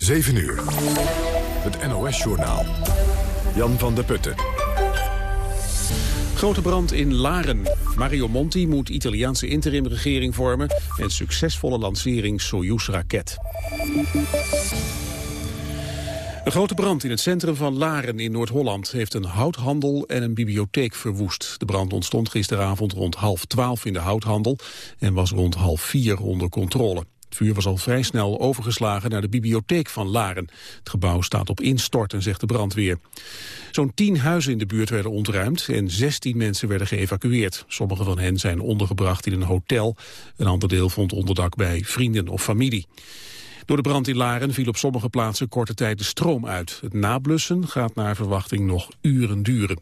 7 uur. Het NOS-journaal. Jan van der Putten. Grote brand in Laren. Mario Monti moet Italiaanse interimregering vormen... en succesvolle lancering Soyuz-raket. Een grote brand in het centrum van Laren in Noord-Holland... heeft een houthandel en een bibliotheek verwoest. De brand ontstond gisteravond rond half twaalf in de houthandel... en was rond half vier onder controle. Het vuur was al vrij snel overgeslagen naar de bibliotheek van Laren. Het gebouw staat op instorten, zegt de brandweer. Zo'n tien huizen in de buurt werden ontruimd en 16 mensen werden geëvacueerd. Sommige van hen zijn ondergebracht in een hotel. Een ander deel vond onderdak bij vrienden of familie. Door de brand in Laren viel op sommige plaatsen korte tijd de stroom uit. Het nablussen gaat naar verwachting nog uren duren.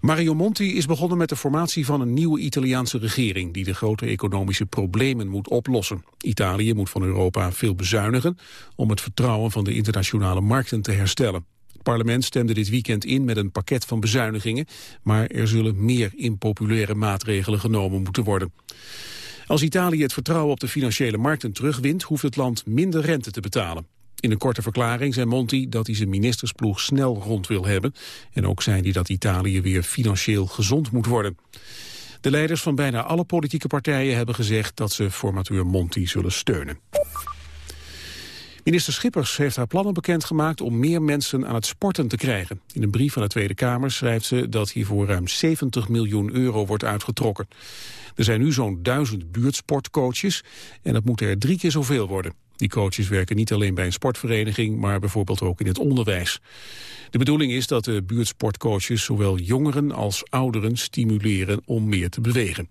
Mario Monti is begonnen met de formatie van een nieuwe Italiaanse regering... die de grote economische problemen moet oplossen. Italië moet van Europa veel bezuinigen... om het vertrouwen van de internationale markten te herstellen. Het parlement stemde dit weekend in met een pakket van bezuinigingen... maar er zullen meer impopulaire maatregelen genomen moeten worden. Als Italië het vertrouwen op de financiële markten terugwint... hoeft het land minder rente te betalen. In een korte verklaring zei Monti dat hij zijn ministersploeg snel rond wil hebben. En ook zei hij dat Italië weer financieel gezond moet worden. De leiders van bijna alle politieke partijen hebben gezegd dat ze formateur Monti zullen steunen. Minister Schippers heeft haar plannen bekendgemaakt om meer mensen aan het sporten te krijgen. In een brief van de Tweede Kamer schrijft ze dat hiervoor ruim 70 miljoen euro wordt uitgetrokken. Er zijn nu zo'n duizend buurtsportcoaches en dat moet er drie keer zoveel worden. Die coaches werken niet alleen bij een sportvereniging, maar bijvoorbeeld ook in het onderwijs. De bedoeling is dat de buurtsportcoaches zowel jongeren als ouderen stimuleren om meer te bewegen.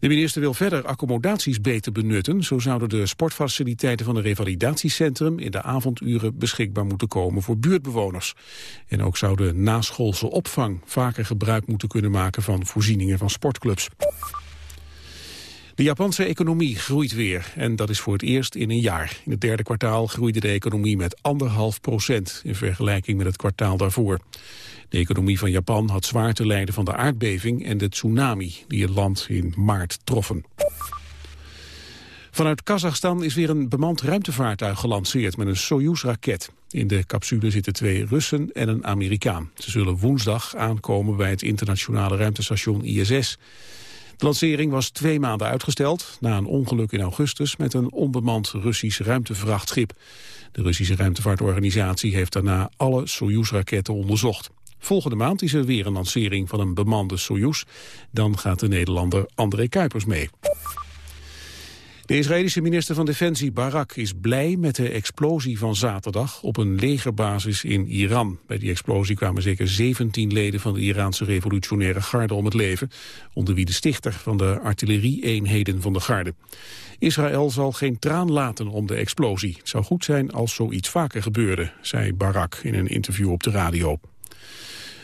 De minister wil verder accommodaties beter benutten. Zo zouden de sportfaciliteiten van een revalidatiecentrum in de avonduren beschikbaar moeten komen voor buurtbewoners. En ook zou de naschoolse opvang vaker gebruik moeten kunnen maken van voorzieningen van sportclubs. De Japanse economie groeit weer en dat is voor het eerst in een jaar. In het derde kwartaal groeide de economie met anderhalf procent in vergelijking met het kwartaal daarvoor. De economie van Japan had zwaar te lijden van de aardbeving en de tsunami die het land in maart troffen. Vanuit Kazachstan is weer een bemand ruimtevaartuig gelanceerd met een Soyuz-raket. In de capsule zitten twee Russen en een Amerikaan. Ze zullen woensdag aankomen bij het internationale ruimtestation ISS. De lancering was twee maanden uitgesteld na een ongeluk in augustus met een onbemand Russisch ruimtevrachtschip. De Russische ruimtevaartorganisatie heeft daarna alle Soyuz-raketten onderzocht. Volgende maand is er weer een lancering van een bemande Soyuz. Dan gaat de Nederlander André Kuipers mee. De Israëlische minister van Defensie Barak is blij met de explosie van zaterdag op een legerbasis in Iran. Bij die explosie kwamen zeker 17 leden van de Iraanse revolutionaire garde om het leven, onder wie de stichter van de artillerie-eenheden van de garde. Israël zal geen traan laten om de explosie. Het zou goed zijn als zoiets vaker gebeurde, zei Barak in een interview op de radio.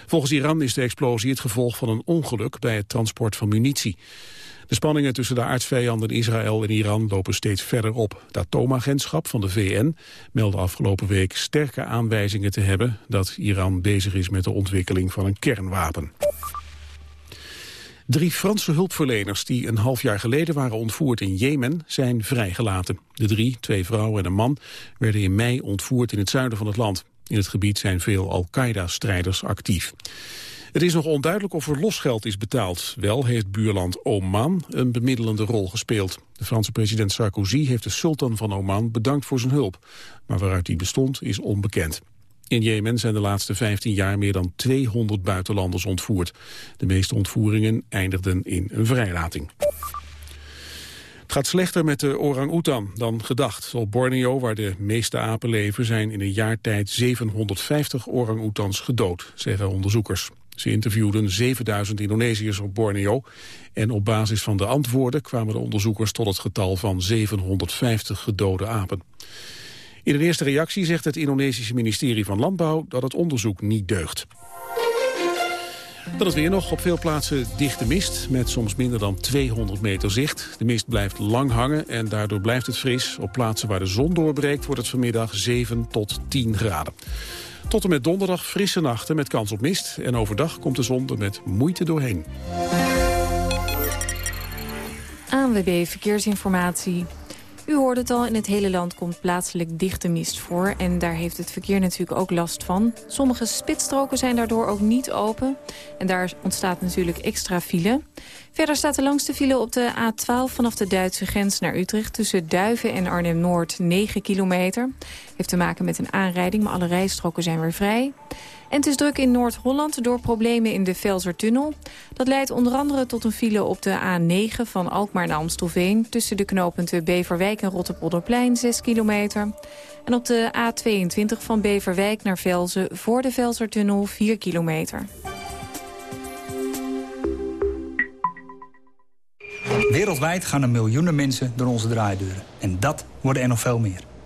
Volgens Iran is de explosie het gevolg van een ongeluk bij het transport van munitie. De spanningen tussen de aardsvijanden Israël en Iran lopen steeds verder op. Het atoomagentschap van de VN meldde afgelopen week sterke aanwijzingen te hebben dat Iran bezig is met de ontwikkeling van een kernwapen. Drie Franse hulpverleners die een half jaar geleden waren ontvoerd in Jemen zijn vrijgelaten. De drie, twee vrouwen en een man, werden in mei ontvoerd in het zuiden van het land. In het gebied zijn veel Al-Qaeda-strijders actief. Het is nog onduidelijk of er losgeld is betaald. Wel heeft buurland Oman een bemiddelende rol gespeeld. De Franse president Sarkozy heeft de sultan van Oman bedankt voor zijn hulp. Maar waaruit die bestond is onbekend. In Jemen zijn de laatste 15 jaar meer dan 200 buitenlanders ontvoerd. De meeste ontvoeringen eindigden in een vrijlating. Het gaat slechter met de orang-oetan dan gedacht. Op Borneo, waar de meeste apen leven, zijn in een jaar tijd 750 orang-oetans gedood, zeggen onderzoekers. Ze interviewden 7000 Indonesiërs op Borneo en op basis van de antwoorden kwamen de onderzoekers tot het getal van 750 gedode apen. In een eerste reactie zegt het Indonesische ministerie van Landbouw dat het onderzoek niet deugt. Dan is weer nog op veel plaatsen dichte mist met soms minder dan 200 meter zicht. De mist blijft lang hangen en daardoor blijft het fris. Op plaatsen waar de zon doorbreekt wordt het vanmiddag 7 tot 10 graden. Tot en met donderdag frisse nachten met kans op mist. En overdag komt de zon er met moeite doorheen. ANWB Verkeersinformatie. U hoorde het al, in het hele land komt plaatselijk dichte mist voor. En daar heeft het verkeer natuurlijk ook last van. Sommige spitsstroken zijn daardoor ook niet open. En daar ontstaat natuurlijk extra file. Verder staat de langste file op de A12 vanaf de Duitse grens naar Utrecht... tussen Duiven en Arnhem-Noord 9 kilometer. Heeft te maken met een aanrijding, maar alle rijstroken zijn weer vrij. En het is druk in Noord-Holland door problemen in de Velsertunnel. Dat leidt onder andere tot een file op de A9 van Alkmaar naar Amstelveen... tussen de knooppunten Beverwijk en Rotterpolderplein 6 kilometer. En op de A22 van Beverwijk naar Velzen voor de Velsertunnel 4 kilometer. Wereldwijd gaan er miljoenen mensen door onze draaideuren. En dat worden er nog veel meer.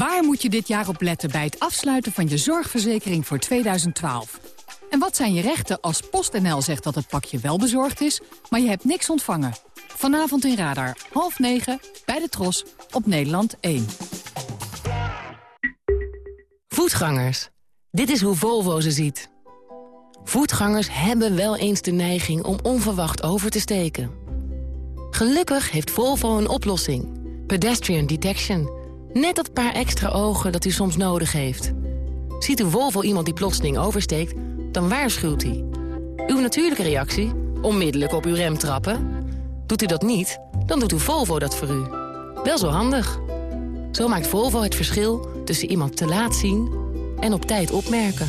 Waar moet je dit jaar op letten bij het afsluiten van je zorgverzekering voor 2012? En wat zijn je rechten als PostNL zegt dat het pakje wel bezorgd is, maar je hebt niks ontvangen? Vanavond in Radar, half negen, bij de Tros, op Nederland 1. Voetgangers. Dit is hoe Volvo ze ziet. Voetgangers hebben wel eens de neiging om onverwacht over te steken. Gelukkig heeft Volvo een oplossing. Pedestrian Detection. Net dat paar extra ogen dat u soms nodig heeft. Ziet uw Volvo iemand die plotseling oversteekt, dan waarschuwt hij. Uw natuurlijke reactie? Onmiddellijk op uw rem trappen. Doet u dat niet, dan doet uw Volvo dat voor u. Wel zo handig. Zo maakt Volvo het verschil tussen iemand te laat zien en op tijd opmerken.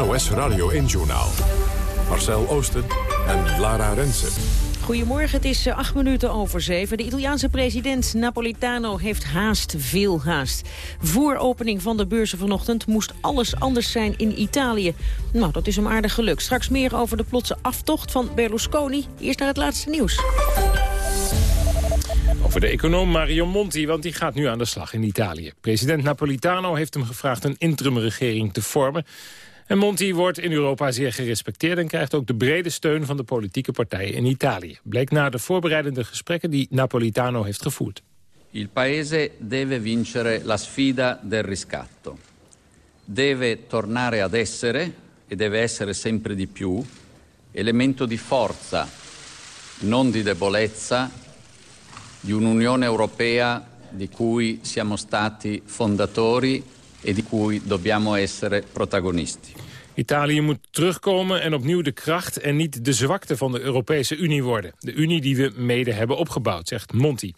NOS Radio 1-journaal. Marcel Oosten en Lara Rensen. Goedemorgen, het is eh, acht minuten over zeven. De Italiaanse president Napolitano heeft haast, veel haast. Voor opening van de beurzen vanochtend moest alles anders zijn in Italië. Nou, dat is hem aardig gelukt. Straks meer over de plotse aftocht van Berlusconi. Eerst naar het laatste nieuws. Over de econoom Mario Monti, want die gaat nu aan de slag in Italië. President Napolitano heeft hem gevraagd een interimregering te vormen. Monti wordt in Europa zeer gerespecteerd... en krijgt ook de brede steun van de politieke partijen in Italië. Bleek na de voorbereidende gesprekken die Napolitano heeft gevoerd. Il paese deve vincere la sfida del riscatto. Deve tornare ad essere, e deve essere sempre di più, elemento di forza, non di debolezza, di un'Unione Europea di cui siamo stati fondatori e di cui dobbiamo essere protagonisti. Italië moet terugkomen en opnieuw de kracht en niet de zwakte van de Europese Unie worden. De Unie die we mede hebben opgebouwd, zegt Monti.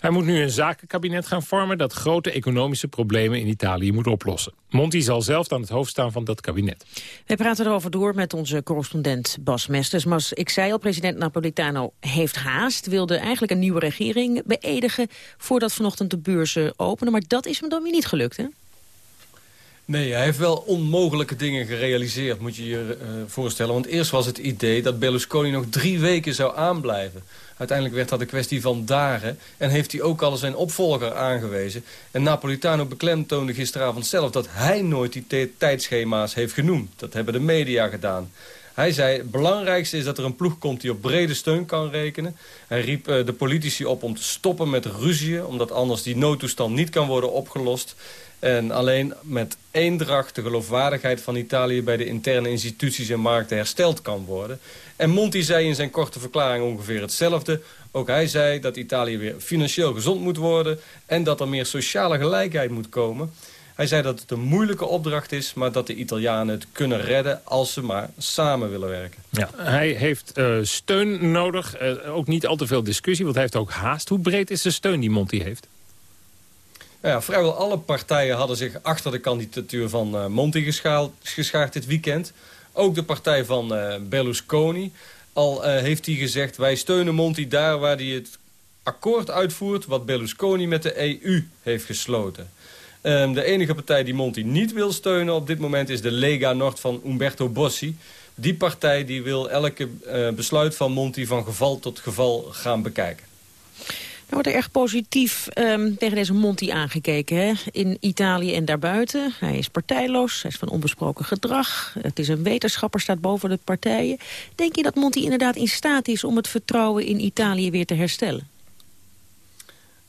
Hij moet nu een zakenkabinet gaan vormen dat grote economische problemen in Italië moet oplossen. Monti zal zelf aan het hoofd staan van dat kabinet. We praten erover door met onze correspondent Bas Mesters. Maar ik zei al, president Napolitano heeft haast. Wilde eigenlijk een nieuwe regering beëdigen voordat vanochtend de beurzen openen. Maar dat is hem dan weer niet gelukt, hè? Nee, hij heeft wel onmogelijke dingen gerealiseerd, moet je je uh, voorstellen. Want eerst was het idee dat Berlusconi nog drie weken zou aanblijven. Uiteindelijk werd dat een kwestie van dagen. En heeft hij ook al zijn opvolger aangewezen. En Napolitano beklemtoonde gisteravond zelf dat hij nooit die tijdschema's heeft genoemd. Dat hebben de media gedaan. Hij zei, het belangrijkste is dat er een ploeg komt die op brede steun kan rekenen. Hij riep uh, de politici op om te stoppen met ruzieën... omdat anders die noodtoestand niet kan worden opgelost. En alleen met eendracht de geloofwaardigheid van Italië... bij de interne instituties en markten hersteld kan worden. En Monti zei in zijn korte verklaring ongeveer hetzelfde. Ook hij zei dat Italië weer financieel gezond moet worden... en dat er meer sociale gelijkheid moet komen. Hij zei dat het een moeilijke opdracht is, maar dat de Italianen het kunnen redden als ze maar samen willen werken. Ja, hij heeft uh, steun nodig, uh, ook niet al te veel discussie, want hij heeft ook haast. Hoe breed is de steun die Monti heeft? Nou ja, vrijwel alle partijen hadden zich achter de kandidatuur van uh, Monti geschaard dit weekend. Ook de partij van Berlusconi. Al heeft hij gezegd, wij steunen Monti daar waar hij het akkoord uitvoert... wat Berlusconi met de EU heeft gesloten. Um, de enige partij die Monti niet wil steunen op dit moment is de Lega Nord van Umberto Bossi. Die partij die wil elke uh, besluit van Monti van geval tot geval gaan bekijken. Er wordt er erg positief um, tegen deze Monti aangekeken hè? in Italië en daarbuiten. Hij is partijloos, hij is van onbesproken gedrag. Het is een wetenschapper, staat boven de partijen. Denk je dat Monti inderdaad in staat is om het vertrouwen in Italië weer te herstellen?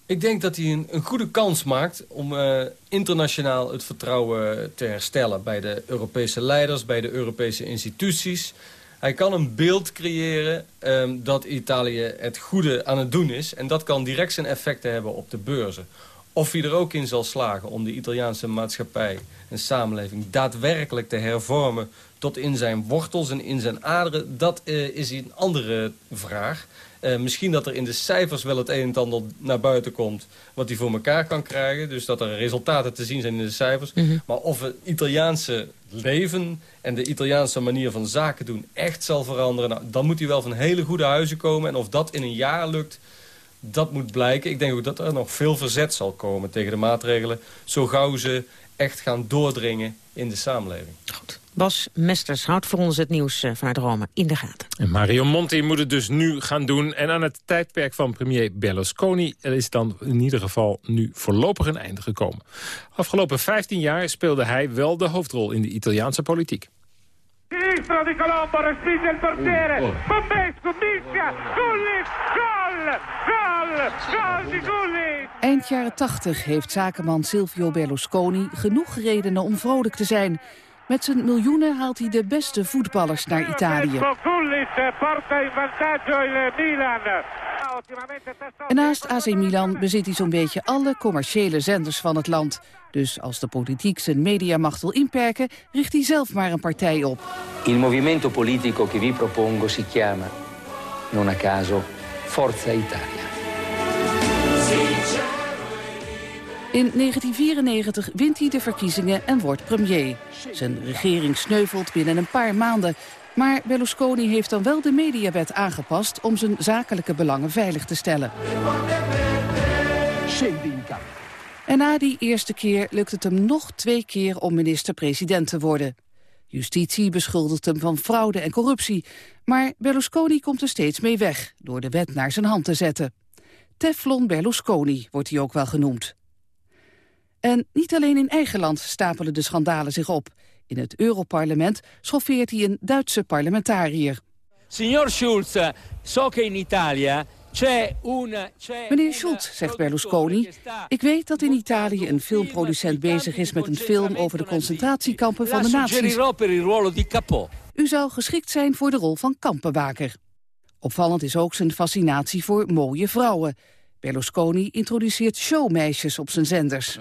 Ik denk dat hij een, een goede kans maakt om uh, internationaal het vertrouwen te herstellen... bij de Europese leiders, bij de Europese instituties. Hij kan een beeld creëren um, dat Italië het goede aan het doen is. En dat kan direct zijn effecten hebben op de beurzen. Of hij er ook in zal slagen om de Italiaanse maatschappij en samenleving... daadwerkelijk te hervormen tot in zijn wortels en in zijn aderen... dat uh, is een andere vraag... Uh, misschien dat er in de cijfers wel het een en ander naar buiten komt... wat hij voor elkaar kan krijgen. Dus dat er resultaten te zien zijn in de cijfers. Mm -hmm. Maar of het Italiaanse leven en de Italiaanse manier van zaken doen... echt zal veranderen, nou, dan moet hij wel van hele goede huizen komen. En of dat in een jaar lukt, dat moet blijken. Ik denk ook dat er nog veel verzet zal komen tegen de maatregelen... zo gauw ze echt gaan doordringen in de samenleving. Goed. Bas Mesters houdt voor ons het nieuws eh, vanuit Rome in de gaten. En Mario Monti moet het dus nu gaan doen. En aan het tijdperk van premier Berlusconi is dan in ieder geval nu voorlopig een einde gekomen. Afgelopen 15 jaar speelde hij wel de hoofdrol in de Italiaanse politiek. Sinistro di Colombo, respinge il portiere, Bombescu, mischia, Gullit, gol, gol, gol di Gullit. Eind jaren 80 heeft zakenman Silvio Berlusconi genoeg redenen om vrolijk te zijn. Met zijn miljoenen haalt hij de beste voetballers naar Italië. En naast AC Milan bezit hij zo'n beetje alle commerciële zenders van het land. Dus als de politiek zijn mediamacht wil inperken, richt hij zelf maar een partij op. Il movimento politico che vi propongo si chiama, non a caso, Forza Italia. In 1994 wint hij de verkiezingen en wordt premier. Zijn regering sneuvelt binnen een paar maanden. Maar Berlusconi heeft dan wel de mediawet aangepast... om zijn zakelijke belangen veilig te stellen. En na die eerste keer lukt het hem nog twee keer om minister-president te worden. Justitie beschuldigt hem van fraude en corruptie. Maar Berlusconi komt er steeds mee weg... door de wet naar zijn hand te zetten. Teflon Berlusconi wordt hij ook wel genoemd. En niet alleen in eigen land stapelen de schandalen zich op. In het Europarlement schoffeert hij een Duitse parlementariër. Signor Schulz, so che in Italia Meneer Schulz, zegt Berlusconi, ik weet dat in Italië een filmproducent bezig is met een film over de concentratiekampen van de nazi's. U zou geschikt zijn voor de rol van kampenwaker. Opvallend is ook zijn fascinatie voor mooie vrouwen. Berlusconi introduceert showmeisjes op zijn zenders.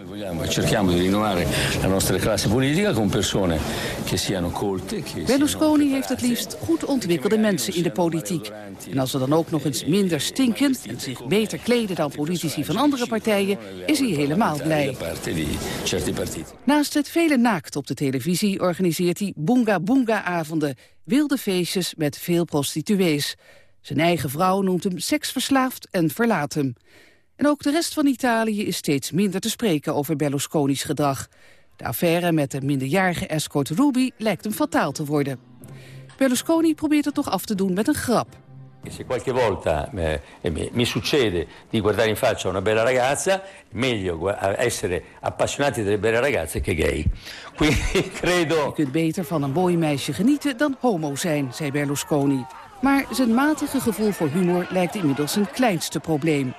Berlusconi heeft het liefst goed ontwikkelde mensen in de politiek. En als ze dan ook nog eens minder stinken en zich beter kleden dan politici van andere partijen, is hij helemaal blij. Naast het vele naakt op de televisie organiseert hij Boonga Boonga avonden, wilde feestjes met veel prostituees. Zijn eigen vrouw noemt hem seksverslaafd en verlaat hem. En ook de rest van Italië is steeds minder te spreken over Berlusconi's gedrag. De affaire met de minderjarige escort Ruby lijkt hem fataal te worden. Berlusconi probeert het toch af te doen met een grap. Se qualche volta eh, mi, mi succede di guardare in faccia una bella ragazza, meglio essere appassionati delle belle ragazze che gay. Quindi credo... Je kunt beter van een mooi meisje genieten dan homo zijn, zei Berlusconi. Maar zijn matige gevoel voor humor lijkt inmiddels zijn kleinste probleem.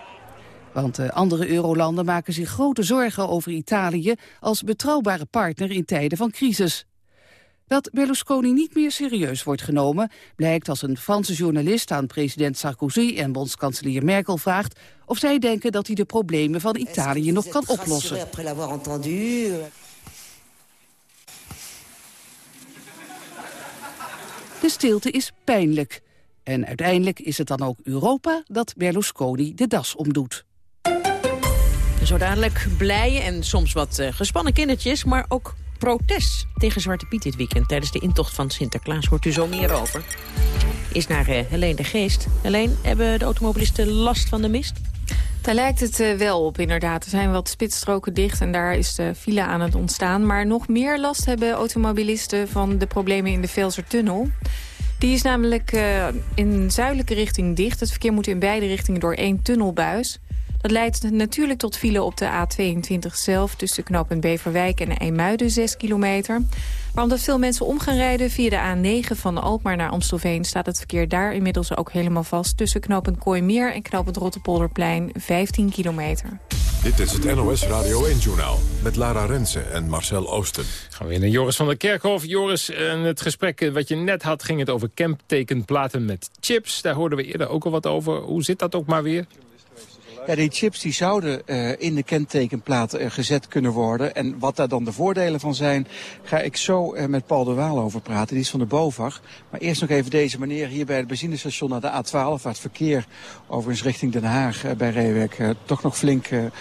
Want de andere eurolanden maken zich grote zorgen over Italië... als betrouwbare partner in tijden van crisis. Dat Berlusconi niet meer serieus wordt genomen... blijkt als een Franse journalist aan president Sarkozy en bondskanselier Merkel vraagt... of zij denken dat hij de problemen van Italië nog kan oplossen. De stilte is pijnlijk. En uiteindelijk is het dan ook Europa dat Berlusconi de das omdoet. Zo dadelijk blije en soms wat uh, gespannen kindertjes, maar ook protest tegen Zwarte Piet dit weekend. Tijdens de intocht van Sinterklaas hoort u zo meer over. Is naar uh, Helene de Geest. Helene, hebben de automobilisten last van de mist? Daar lijkt het uh, wel op, inderdaad. Er zijn wat spitsstroken dicht en daar is de file aan het ontstaan. Maar nog meer last hebben automobilisten van de problemen in de Velsertunnel. Die is namelijk uh, in zuidelijke richting dicht. Het verkeer moet in beide richtingen door één tunnelbuis. Dat leidt natuurlijk tot file op de A22 zelf... tussen knooppunt Beverwijk en IJmuiden, 6 kilometer. Maar omdat veel mensen om gaan rijden via de A9 van Alkmaar naar Amstelveen... staat het verkeer daar inmiddels ook helemaal vast... tussen knooppunt Kooimeer en knooppunt Rotterpolderplein, 15 kilometer. Dit is het NOS Radio 1-journaal met Lara Rensen en Marcel Oosten. Gaan we weer naar Joris van der Kerkhof. Joris, in het gesprek wat je net had ging het over camptekenplaten met chips. Daar hoorden we eerder ook al wat over. Hoe zit dat ook maar weer? Ja, die chips die zouden uh, in de kentekenplaat uh, gezet kunnen worden. En wat daar dan de voordelen van zijn, ga ik zo uh, met Paul de Waal over praten. Die is van de BOVAG. Maar eerst nog even deze meneer hier bij het benzinestation naar de A12... waar het verkeer overigens richting Den Haag bij Reewek toch nog flink en,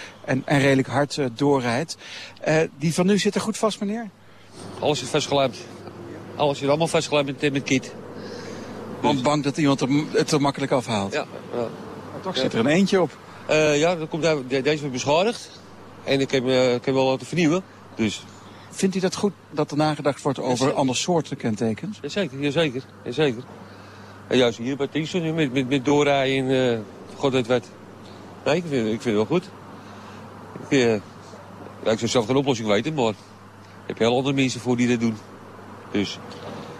en, redelijk hard doorrijdt. die van nu zit er goed vast, meneer? Alles is vastgeluimd. Alles is allemaal vastgeluimd met, met kiet. Want bang dat iemand het er makkelijk afhaalt? Ja. ja. Maar toch zit er een eentje op. Uh, ja, komt daar, deze wordt beschadigd. En ik heb, uh, ik heb wel wat te vernieuwen. Dus. Vindt u dat goed dat er nagedacht wordt over andere soorten kentekens? Jazeker, jazeker, jazeker. En juist hier bij Tiensen met, met, met doorrijden in uh, god weet wat. Nee, ik vind, ik vind het wel goed. Ik, uh, ja, ik zou zelf geen oplossing weten, maar ik heb heel andere mensen voor die dat doen. Dus.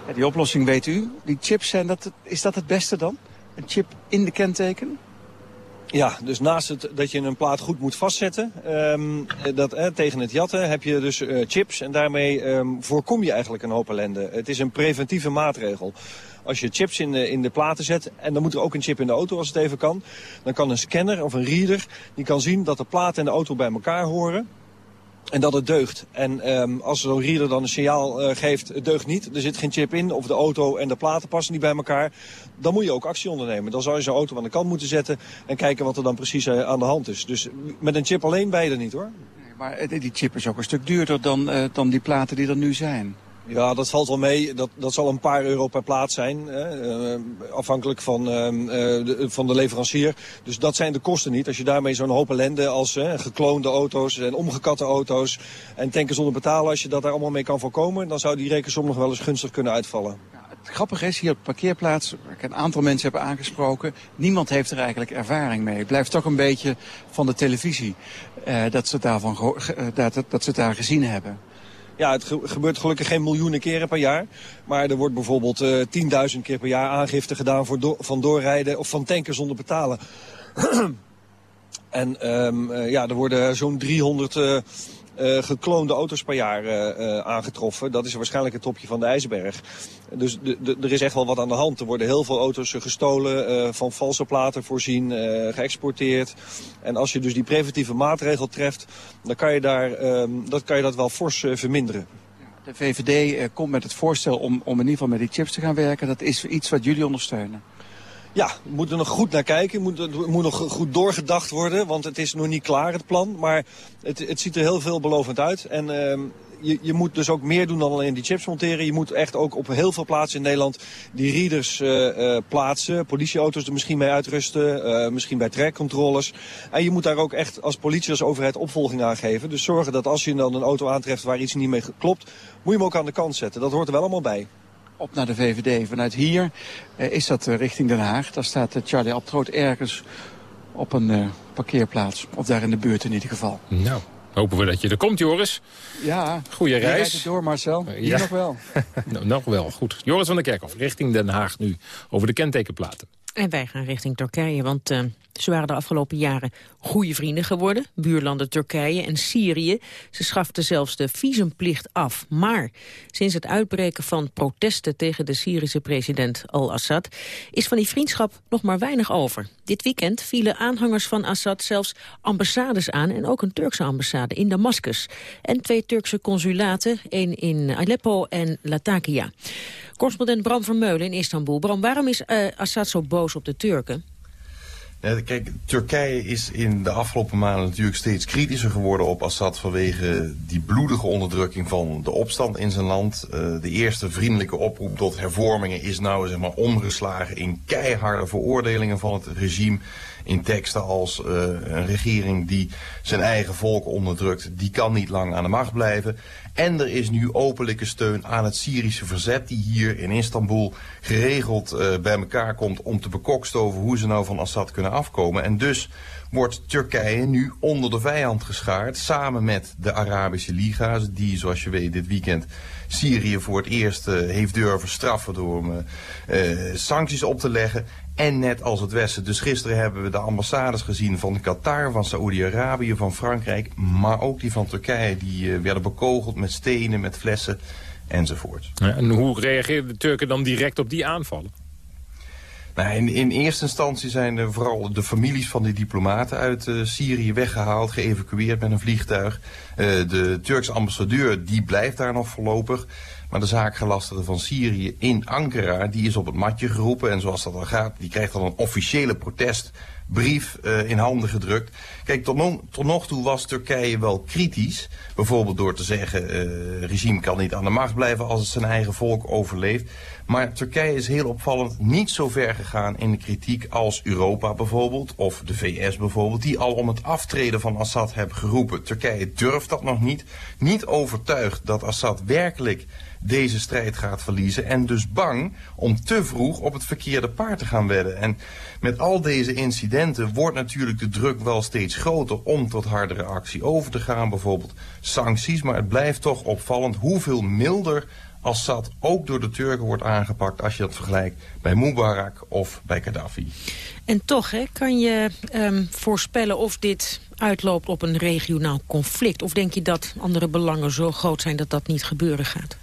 Ja, die oplossing weet u. Die chips, zijn dat, is dat het beste dan? Een chip in de kenteken? Ja, dus naast het, dat je een plaat goed moet vastzetten um, dat, eh, tegen het jatten, heb je dus uh, chips. En daarmee um, voorkom je eigenlijk een hoop ellende. Het is een preventieve maatregel. Als je chips in de, in de platen zet, en dan moet er ook een chip in de auto als het even kan... dan kan een scanner of een reader, die kan zien dat de plaat en de auto bij elkaar horen... En dat het deugt. En um, als zo'n reader dan een signaal uh, geeft, het deugt niet, er zit geen chip in, of de auto en de platen passen niet bij elkaar, dan moet je ook actie ondernemen. Dan zou je zo'n auto aan de kant moeten zetten en kijken wat er dan precies uh, aan de hand is. Dus met een chip alleen er niet hoor. Nee, maar die chip is ook een stuk duurder dan, uh, dan die platen die er nu zijn. Ja, dat valt wel mee. Dat, dat zal een paar euro per plaat zijn. Uh, afhankelijk van, uh, de, van de leverancier. Dus dat zijn de kosten niet. Als je daarmee zo'n hoop ellende als gekloonde auto's en omgekatte auto's... en tanken zonder betalen, als je dat daar allemaal mee kan voorkomen... dan zou die rekensom nog wel eens gunstig kunnen uitvallen. Het grappige is, hier op de parkeerplaats, waar ik een aantal mensen heb aangesproken... niemand heeft er eigenlijk ervaring mee. Het blijft toch een beetje van de televisie dat, ze daarvan, dat, dat ze het daar gezien hebben. Ja, het gebeurt gelukkig geen miljoenen keren per jaar. Maar er wordt bijvoorbeeld uh, 10.000 keer per jaar aangifte gedaan voor van doorrijden of van tanken zonder betalen. en um, uh, ja, er worden zo'n 300 uh, gekloonde auto's per jaar uh, aangetroffen. Dat is waarschijnlijk het topje van de ijsberg. Dus er is echt wel wat aan de hand. Er worden heel veel auto's gestolen, van valse platen voorzien, geëxporteerd. En als je dus die preventieve maatregel treft, dan kan je, daar, um, dat, kan je dat wel fors verminderen. De VVD komt met het voorstel om, om in ieder geval met die chips te gaan werken. Dat is iets wat jullie ondersteunen. Ja, we moeten er nog goed naar kijken. Moet, moet nog goed doorgedacht worden, want het is nog niet klaar, het plan. Maar het, het ziet er heel veelbelovend uit. En uh, je, je moet dus ook meer doen dan alleen die chips monteren. Je moet echt ook op heel veel plaatsen in Nederland die readers uh, uh, plaatsen. Politieauto's er misschien mee uitrusten, uh, misschien bij trekcontroles. En je moet daar ook echt als politie, als overheid opvolging aan geven. Dus zorgen dat als je dan een auto aantreft waar iets niet mee klopt, moet je hem ook aan de kant zetten. Dat hoort er wel allemaal bij op naar de VVD. Vanuit hier uh, is dat uh, richting Den Haag. Daar staat uh, Charlie Abtroot ergens op een parkeerplaats. Of daar in de buurt in ieder geval. Nou, hopen we dat je er komt, Joris. Ja. Goeie reis. Rijdt het door, Marcel. Hier ja. nog wel. nou, nog wel, goed. Joris van der Kerkhof, richting Den Haag nu. Over de kentekenplaten. En wij gaan richting Turkije, want Ze waren de afgelopen jaren goede vrienden geworden, buurlanden Turkije en Syrië. Ze schaften zelfs de visumplicht af. Maar sinds het uitbreken van protesten tegen de Syrische president al-Assad... is van die vriendschap nog maar weinig over. Dit weekend vielen aanhangers van Assad zelfs ambassades aan... en ook een Turkse ambassade in Damascus. En twee Turkse consulaten, één in Aleppo en Latakia. Correspondent Bram Vermeulen in Istanbul. Bram, waarom is uh, Assad zo boos op de Turken? Kijk, Turkije is in de afgelopen maanden natuurlijk steeds kritischer geworden op Assad vanwege die bloedige onderdrukking van de opstand in zijn land. Uh, de eerste vriendelijke oproep tot hervormingen is nou zeg maar omgeslagen in keiharde veroordelingen van het regime in teksten als uh, een regering die zijn eigen volk onderdrukt, die kan niet lang aan de macht blijven. En er is nu openlijke steun aan het Syrische verzet die hier in Istanbul geregeld uh, bij elkaar komt om te bekokstoven hoe ze nou van Assad kunnen afkomen. En dus wordt Turkije nu onder de vijand geschaard samen met de Arabische Liga's die zoals je weet dit weekend Syrië voor het eerst uh, heeft durven straffen door hem uh, sancties op te leggen. En net als het Westen. Dus gisteren hebben we de ambassades gezien van Qatar, van Saoedi-Arabië, van Frankrijk. Maar ook die van Turkije. Die werden bekogeld met stenen, met flessen enzovoort. En hoe reageerden de Turken dan direct op die aanvallen? Nou, in, in, eerste instantie zijn vooral de families van die diplomaten uit uh, Syrië weggehaald, geëvacueerd met een vliegtuig. Uh, de Turkse ambassadeur die blijft daar nog voorlopig. Maar de zaakgelastigde van Syrië in Ankara, die is op het matje geroepen. En zoals dat dan gaat, die krijgt dan een officiële protestbrief uh, in handen gedrukt. Kijk, tot, no tot, nog toe was Turkije wel kritisch. Bijvoorbeeld door te zeggen, uh, regime kan niet aan de macht blijven als het zijn eigen volk overleeft. Maar Turkije is heel opvallend niet zo ver gegaan in de kritiek als Europa bijvoorbeeld, of de VS bijvoorbeeld, die al om het aftreden van Assad hebben geroepen. Turkije durft dat nog niet, niet overtuigd dat Assad werkelijk deze strijd gaat verliezen en dus bang om te vroeg op het verkeerde paard te gaan wedden. En met al deze incidenten wordt natuurlijk de druk wel steeds groter om tot hardere actie over te gaan, bijvoorbeeld sancties, maar het blijft toch opvallend hoeveel milder Assad ook door de Turken wordt aangepakt als je dat vergelijkt bij Mubarak of bij Gaddafi. En toch hè, kan je um, voorspellen of dit uitloopt op een regionaal conflict? Of denk je dat andere belangen zo groot zijn dat dat niet gebeuren gaat?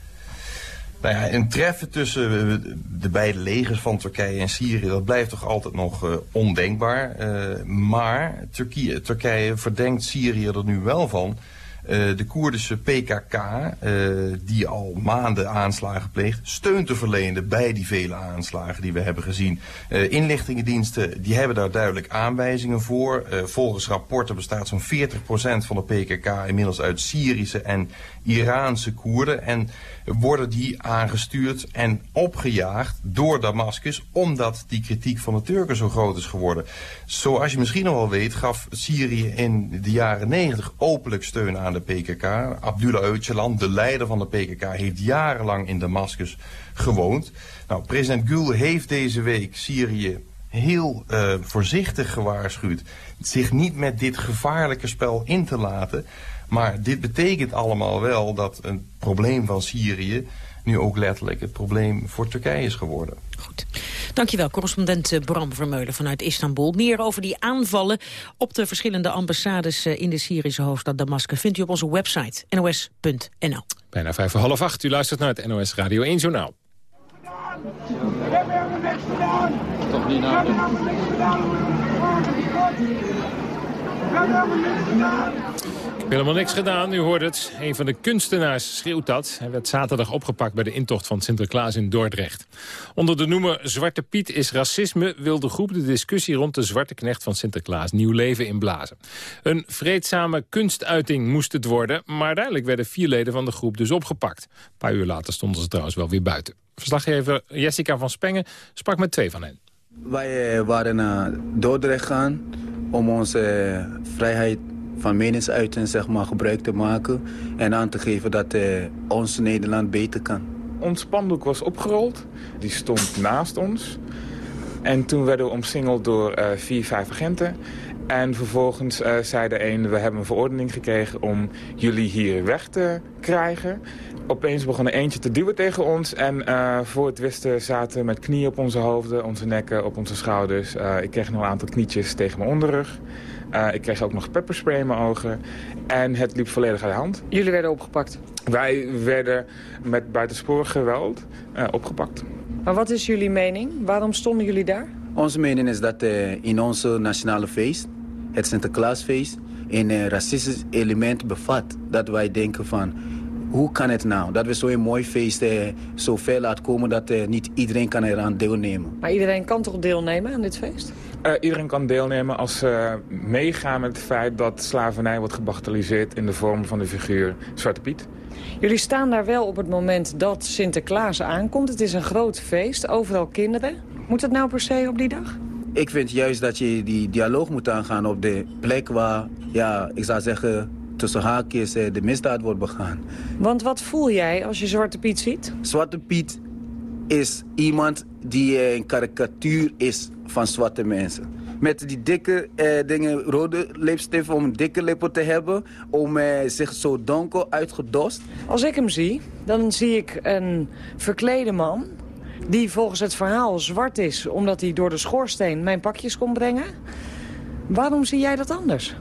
Nou ja, een treffen tussen de beide legers van Turkije en Syrië, dat blijft toch altijd nog uh, ondenkbaar. Uh, maar Turkije, Turkije verdenkt Syrië er nu wel van uh, de Koerdische PKK, uh, die al maanden aanslagen pleegt, steun te verlenen bij die vele aanslagen die we hebben gezien. Uh, inlichtingendiensten die hebben daar duidelijk aanwijzingen voor. volgens rapporten bestaat zo'n 40% van de PKK inmiddels uit Syrische en Iraanse Koerden. En worden die aangestuurd en opgejaagd door Damascus... omdat die kritiek van de Turken zo groot is geworden. Zoals je misschien nog wel weet gaf Syrië in de jaren 90 openlijk steun aan de PKK. Abdullah Öcalan, de leider van de PKK, heeft jarenlang in Damascus gewoond. Nou, president Gül heeft deze week Syrië heel uh, voorzichtig gewaarschuwd... zich niet met dit gevaarlijke spel in te laten... Maar dit betekent allemaal wel dat een probleem van Syrië nu ook letterlijk het probleem voor Turkije is geworden. Goed. Dankjewel, correspondent eh, Bram Vermeulen vanuit Istanbul. Meer over die aanvallen op de verschillende ambassades eh, in de Syrische hoofdstad Damascus... vindt u op onze website nos.nl. Bijna vijf voor half acht. U luistert naar het NOS Radio 1 Journaal. Toch niet nou. Helemaal niks gedaan, u hoort het. Een van de kunstenaars schreeuwt dat. Hij werd zaterdag opgepakt bij de intocht van Sinterklaas in Dordrecht. Onder de noemer Zwarte Piet is racisme... wil de groep de discussie rond de zwarte knecht van Sinterklaas nieuw leven inblazen. Een vreedzame kunstuiting moest het worden... maar uiteindelijk werden vier leden van de groep dus opgepakt. Een paar uur later stonden ze trouwens wel weer buiten. Verslaggever Jessica van Spengen sprak met twee van hen. Wij waren naar Dordrecht gegaan om onze vrijheid van meningsuiting zeg maar, gebruik te maken... en aan te geven dat uh, ons Nederland beter kan. Ons spandoek was opgerold, die stond naast ons. En toen werden we omsingeld door uh, vier, vijf agenten. En vervolgens uh, zei de een, we hebben een verordening gekregen om jullie hier weg te krijgen. Opeens begon er eentje te duwen tegen ons. En uh, voor het wisten zaten we met knieën op onze hoofden, onze nekken, op onze schouders. Ik kreeg nog een aantal knietjes tegen mijn onderrug. Ik kreeg ook nog pepperspray in mijn ogen. En het liep volledig uit de hand. Jullie werden opgepakt? Wij werden met buitensporig geweld opgepakt. Maar wat is jullie mening? Waarom stonden jullie daar? Onze mening is dat in onze nationale feest het Sinterklaasfeest een uh, racistisch element bevat. Dat wij denken van, hoe kan het nou? Dat we zo'n mooi feest uh, zo ver laten komen dat uh, niet iedereen kan eraan deelnemen. Maar iedereen kan toch deelnemen aan dit feest? Iedereen kan deelnemen als ze meegaan met het feit dat slavernij wordt gebagatelliseerd in de vorm van de figuur Zwarte Piet. Jullie staan daar wel op het moment dat Sinterklaas aankomt. Het is een groot feest, overal kinderen. Moet het nou per se op die dag? Ik vind juist dat je die dialoog moet aangaan op de plek waar, ja, ik zou zeggen, tussen haakjes eh, de misdaad wordt begaan. Want wat voel jij als je Zwarte Piet ziet? Zwarte Piet is iemand die eh, een karikatuur is van zwarte mensen. Met die dikke eh, dingen, rode lipstift om dikke lippen te hebben. Om eh, zich zo donker uitgedost. Als ik hem zie, dan zie ik een verklede man die volgens het verhaal zwart is... omdat hij door de schoorsteen mijn pakjes kon brengen. Waarom zie jij dat anders?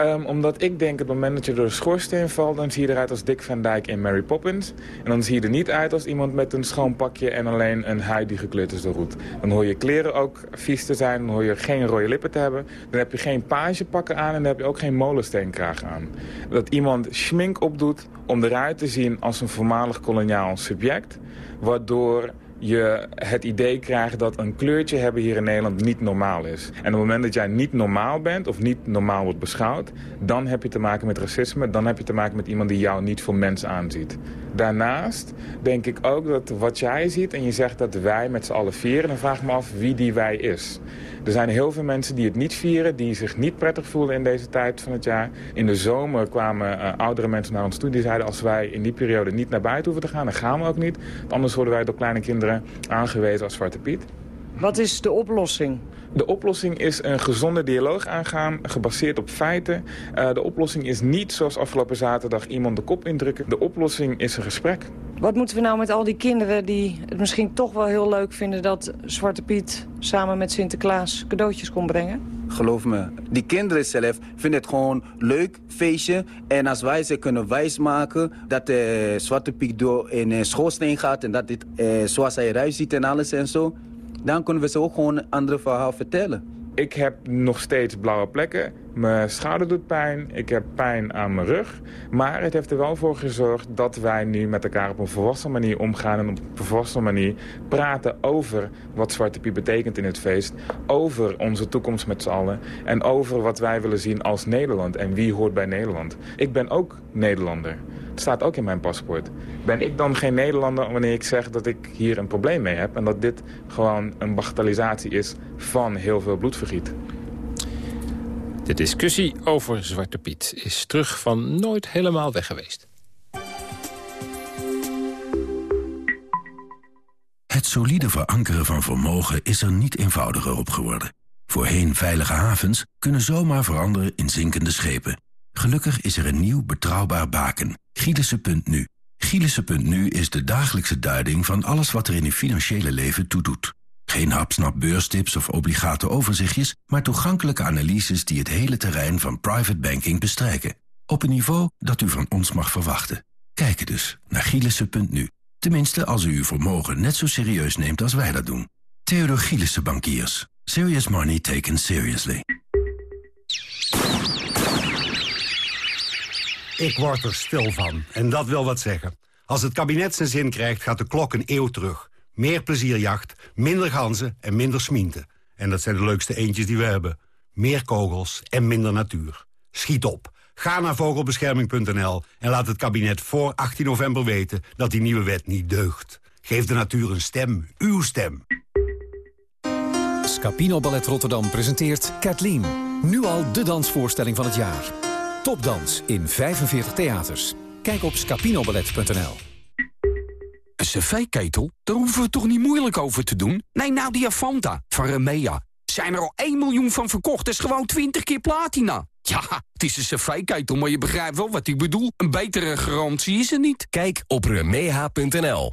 Um, omdat ik denk, op het moment dat je door de schoorsteen valt... dan zie je eruit als Dick Van Dyke in Mary Poppins. En dan zie je er niet uit als iemand met een schoon pakje... en alleen een huid die gekleurd is roet. Dan hoor je kleren ook vies te zijn. Dan hoor je geen rode lippen te hebben. Dan heb je geen pagepakken aan en dan heb je ook geen molensteenkraag aan. Dat iemand schmink opdoet om eruit te zien als een voormalig koloniaal subject... waardoor je het idee krijgt dat een kleurtje hebben hier in Nederland niet normaal is. En op het moment dat jij niet normaal bent of niet normaal wordt beschouwd... dan heb je te maken met racisme, dan heb je te maken met iemand die jou niet voor mens aanziet. Daarnaast denk ik ook dat wat jij ziet en je zegt dat wij met z'n allen vieren... dan vraag ik me af wie die wij is. Er zijn heel veel mensen die het niet vieren, die zich niet prettig voelen in deze tijd van het jaar. In de zomer kwamen uh, oudere mensen naar ons toe die zeiden... als wij in die periode niet naar buiten hoeven te gaan, dan gaan we ook niet. Anders worden wij door kleine kinderen aangewezen als Zwarte Piet. Wat is de oplossing? De oplossing is een gezonde dialoog aangaan, gebaseerd op feiten. Uh, de oplossing is niet zoals afgelopen zaterdag iemand de kop indrukken. De oplossing is een gesprek. Wat moeten we nou met al die kinderen die het misschien toch wel heel leuk vinden... dat Zwarte Piet samen met Sinterklaas cadeautjes kon brengen? Geloof me, die kinderen zelf vinden het gewoon leuk, feestje. En als wij ze kunnen wijsmaken dat de uh, Zwarte Piet door in een schoorsteen gaat... en dat dit uh, zoals hij eruit ziet en alles en zo dan kunnen we ze ook gewoon een andere verhaal vertellen. Ik heb nog steeds blauwe plekken. Mijn schouder doet pijn. Ik heb pijn aan mijn rug. Maar het heeft er wel voor gezorgd dat wij nu met elkaar op een volwassen manier omgaan... en op een volwassen manier praten over wat Zwarte Piet betekent in het feest. Over onze toekomst met z'n allen. En over wat wij willen zien als Nederland en wie hoort bij Nederland. Ik ben ook Nederlander. Het staat ook in mijn paspoort. Ben ik dan geen Nederlander wanneer ik zeg dat ik hier een probleem mee heb... en dat dit gewoon een bagatellisatie is van heel veel bloedvergiet? De discussie over Zwarte Piet is terug van nooit helemaal weg geweest. Het solide verankeren van vermogen is er niet eenvoudiger op geworden. Voorheen veilige havens kunnen zomaar veranderen in zinkende schepen. Gelukkig is er een nieuw betrouwbaar baken, Gielissen.nu. Gielissen.nu is de dagelijkse duiding van alles wat er in uw financiële leven toedoet. Geen hapsnap beurstips of obligate overzichtjes, maar toegankelijke analyses die het hele terrein van private banking bestrijken. Op een niveau dat u van ons mag verwachten. Kijk dus naar Gielissen.nu. Tenminste, als u uw vermogen net zo serieus neemt als wij dat doen. Theodor Gielissen Bankiers. Serious money taken seriously. Ik word er stil van. En dat wil wat zeggen. Als het kabinet zijn zin krijgt, gaat de klok een eeuw terug. Meer plezierjacht, minder ganzen en minder smienten. En dat zijn de leukste eentjes die we hebben. Meer kogels en minder natuur. Schiet op. Ga naar vogelbescherming.nl en laat het kabinet voor 18 november weten dat die nieuwe wet niet deugt. Geef de natuur een stem, uw stem. Scapino Ballet Rotterdam presenteert Kathleen. Nu al de dansvoorstelling van het jaar. Topdans in 45 theaters. Kijk op scapinoballet.nl. Cv-ketel? Daar hoeven we toch niet moeilijk over te doen? Nee, nou die Avanta van Remea. zijn er al 1 miljoen van verkocht. Dat is gewoon 20 keer platina. Ja, het is een cv-ketel, maar je begrijpt wel wat ik bedoel. Een betere garantie is er niet. Kijk op remeha.nl.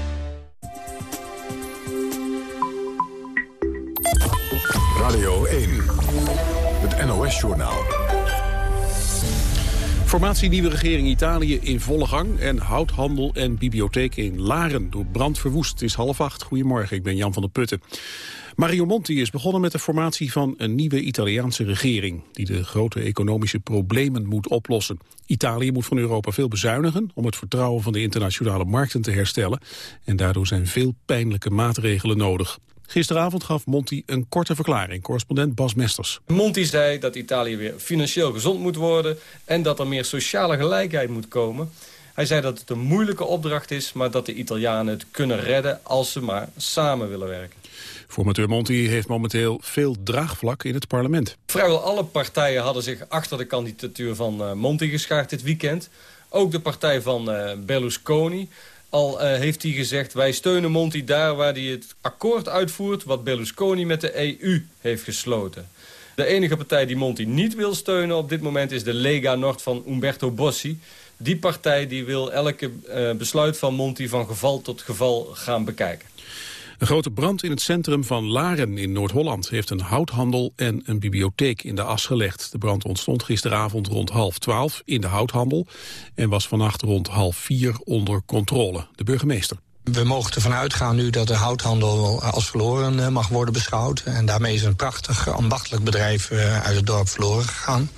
Radio 1. Het NOS-journaal. Formatie nieuwe regering Italië in volle gang... en houthandel en bibliotheek in Laren door brand verwoest. Het is half acht. Goedemorgen, ik ben Jan van der Putten. Mario Monti is begonnen met de formatie van een nieuwe Italiaanse regering... die de grote economische problemen moet oplossen. Italië moet van Europa veel bezuinigen... om het vertrouwen van de internationale markten te herstellen. En daardoor zijn veel pijnlijke maatregelen nodig. Gisteravond gaf Monti een korte verklaring, correspondent Bas Mesters. Monti zei dat Italië weer financieel gezond moet worden... en dat er meer sociale gelijkheid moet komen. Hij zei dat het een moeilijke opdracht is... maar dat de Italianen het kunnen redden als ze maar samen willen werken. Formateur Monti heeft momenteel veel draagvlak in het parlement. Vrijwel alle partijen hadden zich achter de kandidatuur van uh, Monti geschaard dit weekend. Ook de partij van uh, Berlusconi. Al uh, heeft hij gezegd, wij steunen Monti daar waar hij het akkoord uitvoert... wat Berlusconi met de EU heeft gesloten. De enige partij die Monti niet wil steunen op dit moment... is de Lega Nord van Umberto Bossi. Die partij die wil elke uh, besluit van Monti van geval tot geval gaan bekijken. Een grote brand in het centrum van Laren in Noord-Holland... heeft een houthandel en een bibliotheek in de as gelegd. De brand ontstond gisteravond rond half twaalf in de houthandel... en was vannacht rond half vier onder controle. De burgemeester. We mogen ervan uitgaan nu dat de houthandel als verloren mag worden beschouwd. En daarmee is een prachtig ambachtelijk bedrijf uit het dorp verloren gegaan.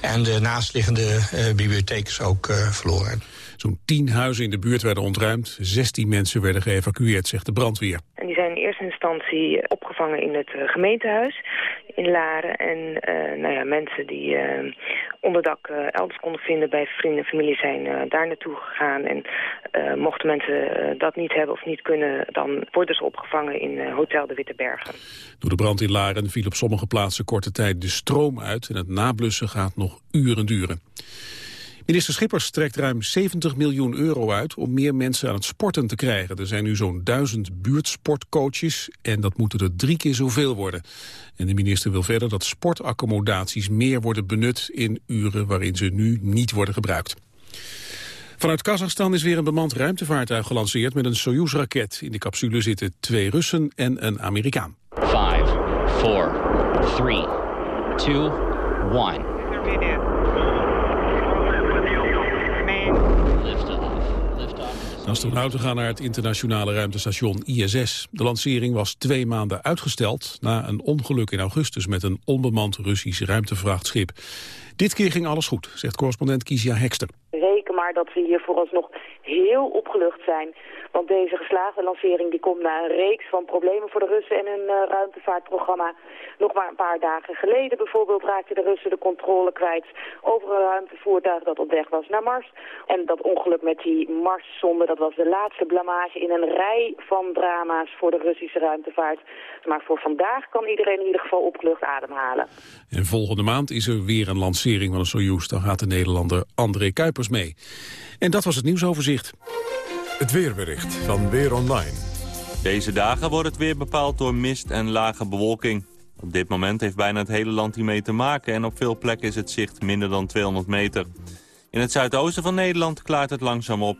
En de naastliggende bibliotheek is ook verloren. Zo'n tien huizen in de buurt werden ontruimd. 16 mensen werden geëvacueerd, zegt de brandweer. En die zijn in eerste instantie opgevangen in het gemeentehuis in Laren. En uh, nou ja, mensen die uh, onderdak uh, elders konden vinden bij vrienden en familie zijn daar naartoe gegaan. En mochten mensen dat niet hebben of niet kunnen, dan worden ze opgevangen in Hotel de Witte Bergen. Door de brand in Laren viel op sommige plaatsen korte tijd de stroom uit. En het nablussen gaat nog uren duren. Minister Schippers trekt ruim 70 miljoen euro uit om meer mensen aan het sporten te krijgen. Er zijn nu zo'n duizend buurtsportcoaches en dat moeten er drie keer zoveel worden. En de minister wil verder dat sportaccommodaties meer worden benut in uren waarin ze nu niet worden gebruikt. Vanuit Kazachstan is weer een bemand ruimtevaartuig gelanceerd met een Soyuz-raket. In de capsule zitten twee Russen en een Amerikaan. 5, 4, 3, 2, 1. De astronauten gaan naar het internationale ruimtestation ISS. De lancering was twee maanden uitgesteld na een ongeluk in augustus met een onbemand Russisch ruimtevrachtschip. Dit keer ging alles goed, zegt correspondent Kizia Hekster. Maar dat we hier vooralsnog heel opgelucht zijn. Want deze geslaagde lancering die komt na een reeks van problemen voor de Russen en hun uh, ruimtevaartprogramma. Nog maar een paar dagen geleden bijvoorbeeld raakten de Russen de controle kwijt over een ruimtevoertuig dat op weg was naar Mars. En dat ongeluk met die Marszonde, dat was de laatste blamage in een rij van drama's voor de Russische ruimtevaart. Maar voor vandaag kan iedereen in ieder geval opgelucht ademhalen. En volgende maand is er weer een lancering van een Soyuz. Dan gaat de Nederlander André Kuipers mee. En dat was het nieuwsoverzicht. Het weerbericht van Weer Online. Deze dagen wordt het weer bepaald door mist en lage bewolking. Op dit moment heeft bijna het hele land hiermee te maken... en op veel plekken is het zicht minder dan 200 meter. In het zuidoosten van Nederland klaart het langzaam op.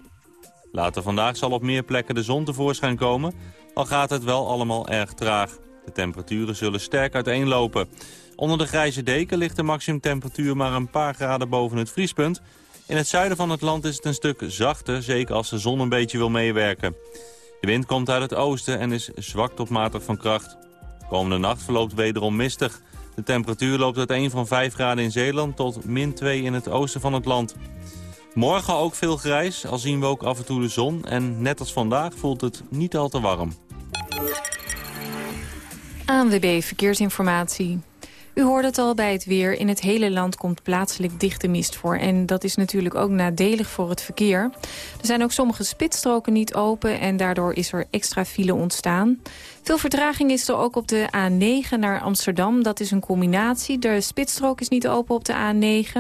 Later vandaag zal op meer plekken de zon tevoorschijn komen... al gaat het wel allemaal erg traag. De temperaturen zullen sterk uiteenlopen. Onder de grijze deken ligt de maximumtemperatuur maar een paar graden boven het vriespunt... In het zuiden van het land is het een stuk zachter, zeker als de zon een beetje wil meewerken. De wind komt uit het oosten en is zwak tot matig van kracht. Komende nacht verloopt wederom mistig. De temperatuur loopt uit 1 van 5 graden in Zeeland tot min 2 in het oosten van het land. Morgen ook veel grijs, al zien we ook af en toe de zon. En net als vandaag voelt het niet al te warm. ANWB Verkeersinformatie. U hoorde het al bij het weer. In het hele land komt plaatselijk dichte mist voor. En dat is natuurlijk ook nadelig voor het verkeer. Er zijn ook sommige spitsstroken niet open... en daardoor is er extra file ontstaan. Veel vertraging is er ook op de A9 naar Amsterdam. Dat is een combinatie. De spitsstrook is niet open op de A9.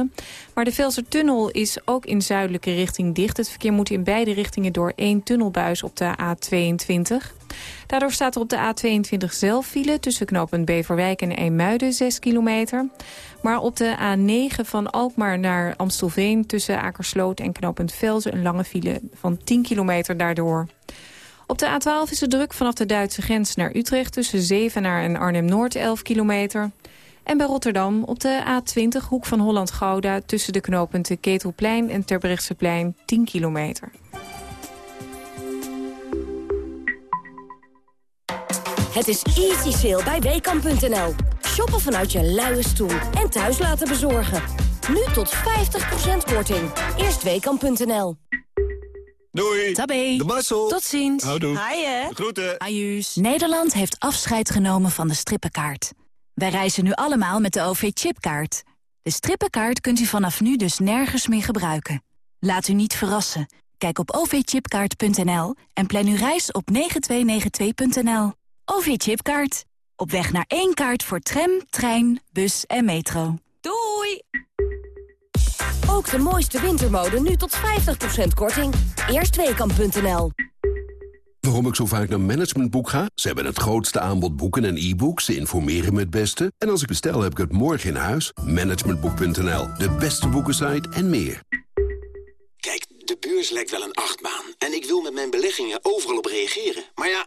Maar de Velsertunnel is ook in zuidelijke richting dicht. Het verkeer moet in beide richtingen door één tunnelbuis op de A22. Daardoor staat er op de A22 zelf file tussen knooppunt Beverwijk en Eemuiden 6 kilometer. Maar op de A9 van Alkmaar naar Amstelveen tussen Akersloot en knooppunt Velzen een lange file van 10 kilometer daardoor. Op de A12 is het druk vanaf de Duitse grens naar Utrecht... tussen Zevenaar en Arnhem-Noord 11 kilometer. En bij Rotterdam op de A20 hoek van Holland-Gouda... tussen de knooppunten Ketelplein en Terbrechtseplein 10 kilometer. Het is easy sale bij WKAM.nl. Shoppen vanuit je luie stoel en thuis laten bezorgen. Nu tot 50% korting. Eerst WKAM.nl. Doei. Tabé. De Marcel. Tot ziens. Houdoe. Haaien. Groeten. Ajuus. Nederland heeft afscheid genomen van de strippenkaart. Wij reizen nu allemaal met de OV-chipkaart. De strippenkaart kunt u vanaf nu dus nergens meer gebruiken. Laat u niet verrassen. Kijk op ovchipkaart.nl en plan uw reis op 9292.nl. OV-chipkaart. Op weg naar één kaart voor tram, trein, bus en metro. Doei. Ook de mooiste wintermode nu tot 50% korting. Eerstweekam.nl Waarom ik zo vaak naar Managementboek ga? Ze hebben het grootste aanbod boeken en e-books. Ze informeren me het beste. En als ik bestel, heb ik het morgen in huis. Managementboek.nl, de beste boekensite en meer. Kijk, de beurs lijkt wel een achtbaan. En ik wil met mijn beleggingen overal op reageren. Maar ja,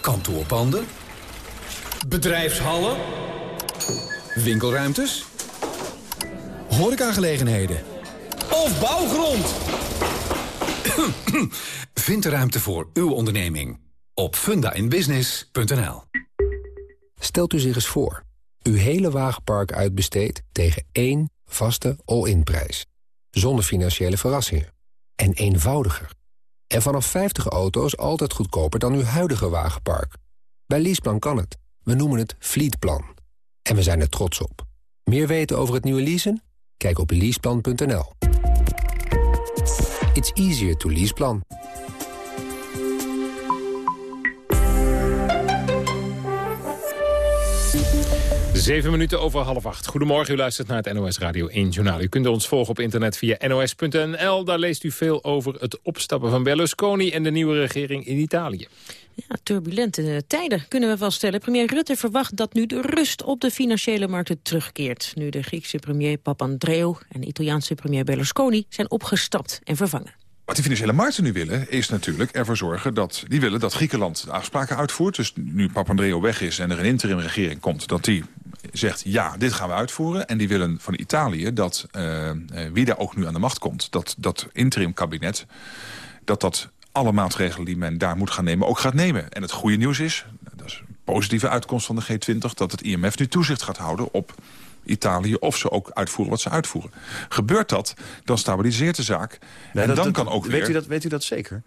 Kantoorpanden. Bedrijfshallen. Winkelruimtes. Horecagelegenheden. Of bouwgrond. Vind de ruimte voor uw onderneming op fundainbusiness.nl. Stelt u zich eens voor. Uw hele wagenpark uitbesteedt tegen één vaste all-in prijs. Zonder financiële verrassingen. En eenvoudiger. En vanaf 50 auto's altijd goedkoper dan uw huidige wagenpark. Bij Leaseplan kan het. We noemen het Fleetplan. En we zijn er trots op. Meer weten over het nieuwe leasen? Kijk op leaseplan.nl. It's easier to leaseplan. Zeven minuten over half acht. Goedemorgen, u luistert naar het NOS Radio 1 Journaal. U kunt ons volgen op internet via nos.nl. Daar leest u veel over het opstappen van Berlusconi... en de nieuwe regering in Italië. Ja, turbulente tijden kunnen we vaststellen. Premier Rutte verwacht dat nu de rust op de financiële markten terugkeert. Nu de Griekse premier Papandreou en de Italiaanse premier Berlusconi zijn opgestapt en vervangen. Wat de financiële markten nu willen, is natuurlijk ervoor zorgen dat... die willen dat Griekenland de afspraken uitvoert. Dus nu Papandreou weg is en er een interimregering komt... dat die zegt, ja, dit gaan we uitvoeren. En die willen van Italië dat, uh, wie daar ook nu aan de macht komt... dat dat interim kabinet, dat dat alle maatregelen die men daar moet gaan nemen ook gaat nemen. En het goede nieuws is, dat is een positieve uitkomst van de G20... dat het IMF nu toezicht gaat houden op Italië... of ze ook uitvoeren wat ze uitvoeren. Gebeurt dat, dan stabiliseert de zaak. Nee, en dat, dan dat, kan ook weet weer... U dat, weet u dat zeker?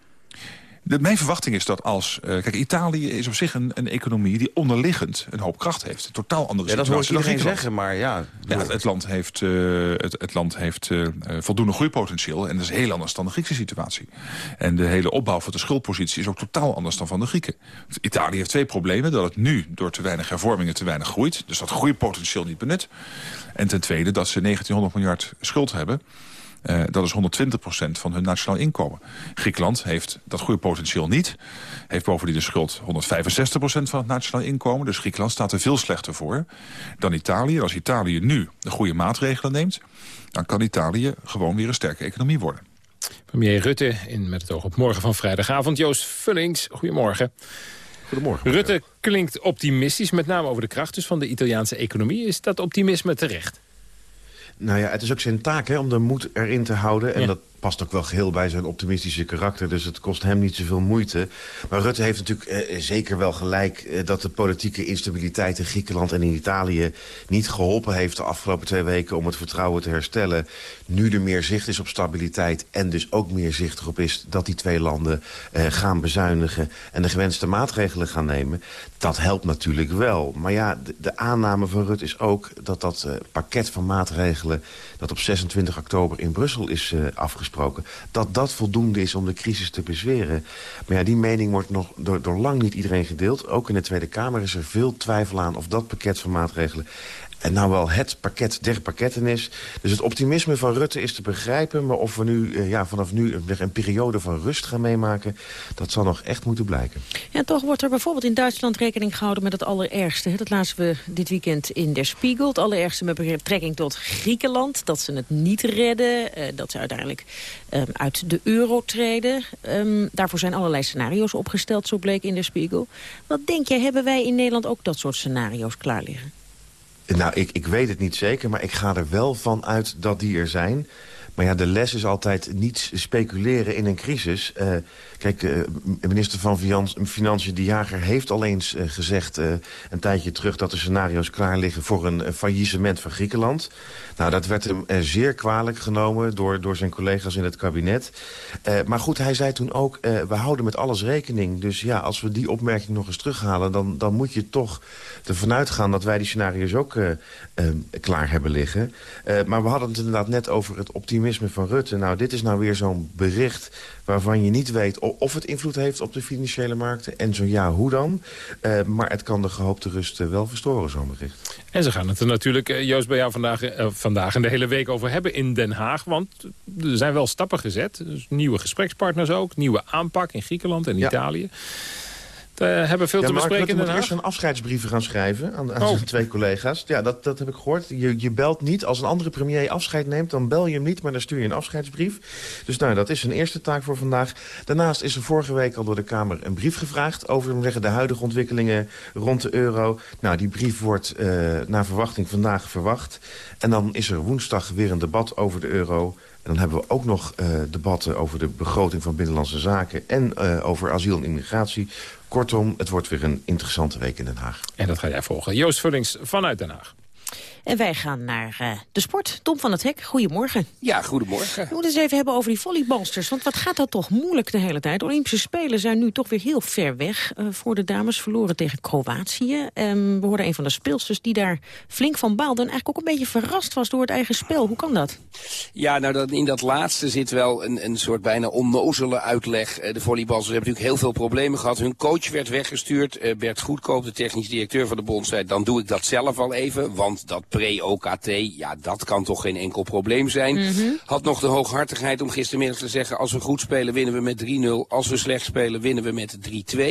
De, mijn verwachting is dat als... Uh, kijk, Italië is op zich een, een, economie die onderliggend een hoop kracht heeft. Een totaal andere ja, dat hoor situatie iedereen zeggen, maar ja... ja het, het land heeft, uh, het, het, land heeft uh, voldoende groeipotentieel. En dat is heel anders dan de Griekse situatie. En de hele opbouw van de schuldpositie is ook totaal anders dan van de Grieken. Italië heeft twee problemen. Dat het nu door te weinig hervormingen te weinig groeit. Dus dat groeipotentieel niet benut. En ten tweede dat ze 1900 miljard schuld hebben... Uh, dat is 120% van hun nationaal inkomen. Griekenland heeft dat goede potentieel niet. Heeft bovendien de schuld 165% van het nationaal inkomen. Dus Griekenland staat er veel slechter voor dan Italië. Als Italië nu de goede maatregelen neemt... dan kan Italië gewoon weer een sterke economie worden. Premier Rutte in Met het oog op morgen van vrijdagavond. Joost Vullings, goedemorgen. Goedemorgen. Rutte klinkt optimistisch, met name over de kracht dus van de Italiaanse economie. Is dat optimisme terecht? Nou ja, het is ook zijn taak hè, om de moed erin te houden. En dat past ook wel geheel bij zijn optimistische karakter. Dus het kost hem niet zoveel moeite. Maar Rutte heeft natuurlijk eh, zeker wel gelijk... Eh, dat de politieke instabiliteit in Griekenland en in Italië... niet geholpen heeft de afgelopen twee weken om het vertrouwen te herstellen. Nu er meer zicht is op stabiliteit... en dus ook meer zicht erop is dat die twee landen eh, gaan bezuinigen... en de gewenste maatregelen gaan nemen. Dat helpt natuurlijk wel. Maar ja, de, de aanname van Rutte is ook dat dat pakket van maatregelen... dat op 26 oktober in Brussel is uh, dat dat voldoende is om de crisis te bezweren. Maar ja, die mening wordt nog door, door lang niet iedereen gedeeld. Ook in de Tweede Kamer is er veel twijfel aan of dat pakket van maatregelen en nou wel het pakket der pakketten is. Dus het optimisme van Rutte is te begrijpen... maar of we nu eh, ja, vanaf nu een, periode van rust gaan meemaken... dat zal nog echt moeten blijken. Ja, toch wordt er bijvoorbeeld in Duitsland rekening gehouden met het allerergste. Dat lazen we dit weekend in Der Spiegel. Het allerergste met betrekking tot Griekenland. Dat ze het niet redden. Uh, dat ze uiteindelijk um, uit de euro treden. Um, daarvoor zijn allerlei scenario's opgesteld, zo bleek in Der Spiegel. Wat denk jij, hebben wij in Nederland ook dat soort scenario's klaar liggen? Nou, ik, ik weet het niet zeker, maar ik ga er wel van uit dat die er zijn. Maar ja, de les is altijd niet speculeren in een crisis. Uh, kijk, uh, minister van Financiën De Jager heeft al eens uh, gezegd... een tijdje terug dat de scenario's klaar liggen voor een faillissement van Griekenland. Nou, dat werd hem zeer kwalijk genomen door, door zijn collega's in het kabinet. maar goed, hij zei toen ook, we houden met alles rekening. Dus ja, als we die opmerking nog eens terughalen... dan, dan moet je toch ervan uitgaan dat wij die scenario's ook klaar hebben liggen. maar we hadden het inderdaad net over het optimisme van Rutte. Nou, dit is nou weer zo'n bericht waarvan je niet weet of het invloed heeft op de financiële markten. En zo ja, hoe dan? Uh, maar het kan de gehoopte rust uh, wel verstoren, zo'n bericht. En ze gaan het er natuurlijk, uh, Joost, bij jou vandaag, vandaag en de hele week over hebben in Den Haag. Want er zijn wel stappen gezet. Dus nieuwe gesprekspartners ook, nieuwe aanpak in Griekenland en ja. Italië hebben veel ja, te bespreken. moet eerst een afscheidsbrieven gaan schrijven aan, aan oh. zijn twee collega's. Ja, dat, dat heb ik gehoord. Je, je belt niet. Als een andere premier afscheid neemt, dan bel je hem niet, maar dan stuur je een afscheidsbrief. Dus nou, dat is zijn eerste taak voor vandaag. Daarnaast is er vorige week al door de Kamer een brief gevraagd... over zeggen, de huidige ontwikkelingen rond de euro. Nou, die brief wordt uh, naar verwachting vandaag verwacht. En dan is er woensdag weer een debat over de euro... En dan hebben we ook nog uh, debatten over de begroting van Binnenlandse Zaken... en uh, over asiel en immigratie. Kortom, het wordt weer een interessante week in Den Haag. En dat ga jij volgen. Joost Vullings vanuit Den Haag. En wij gaan naar uh, de sport. Tom van het Hek, goedemorgen. Ja, goedemorgen. We moeten eens even hebben over die volleybalsters. Want wat gaat dat toch moeilijk de hele tijd? De Olympische Spelen zijn nu toch weer heel ver weg uh, voor de dames. Verloren tegen Kroatië. Um, we hoorden een van de speelsters die daar flink van baalde. En eigenlijk ook een beetje verrast was door het eigen spel. Hoe kan dat? Ja, nou dat, in dat laatste zit wel een, een soort bijna onnozele uitleg. Uh, de volleybalsters hebben natuurlijk heel veel problemen gehad. Hun coach werd weggestuurd. Bert Goedkoop, de technisch directeur van de bond, zei... dan doe ik dat zelf al even, want dat pre-OKT, ja, dat kan toch geen enkel probleem zijn. Mm -hmm. Had nog de hooghartigheid om gistermiddag te zeggen... als we goed spelen winnen we met 3-0. Als we slecht spelen winnen we met 3-2.